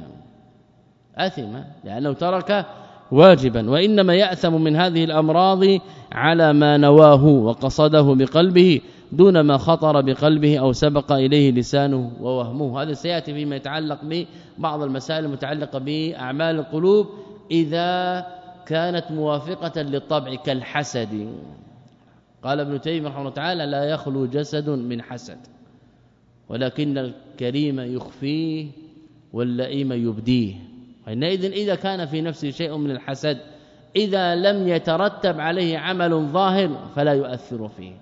اثم لأنه ترك واجبا وإنما يأثم من هذه الأمراض على ما نواه وقصده بقلبه دون ما خطر بقلبه أو سبق إليه لسانه ووهمه. هذا سيأتي فيما يتعلق ببعض المسائل المتعلقة بأعمال القلوب إذا كانت موافقة للطبع كالحسد. قال ابن تيمية رحمه الله تعالى لا يخلو جسد من حسد ولكن الكريم يخفيه واللئيم يبديه. حينئذ إذا كان في نفسه شيء من الحسد إذا لم يترتب عليه عمل ظاهر فلا يؤثر فيه.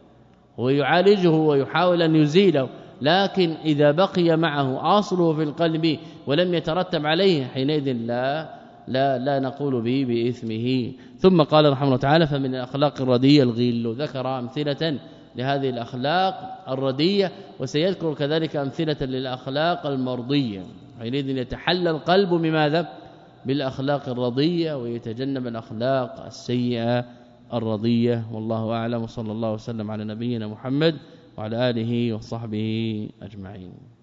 ويعالجه ويحاول أن يزيله لكن إذا بقي معه أصله في القلب ولم يترتب عليه حينئذ لا لا لا نقول به بإثمه. ثم قال رحمه الله تعالى فمن الأخلاق الرديه الغل ذكر أمثلة لهذه الأخلاق الردية وسيذكر كذلك أمثلة للأخلاق المرضية. حينئذ يتحلى القلب بماذا؟ بالأخلاق الرضية ويتجنب الأخلاق السيئة الرضية. والله أعلم وصلى الله وسلم على نبينا محمد وعلى آله وصحبه أجمعين.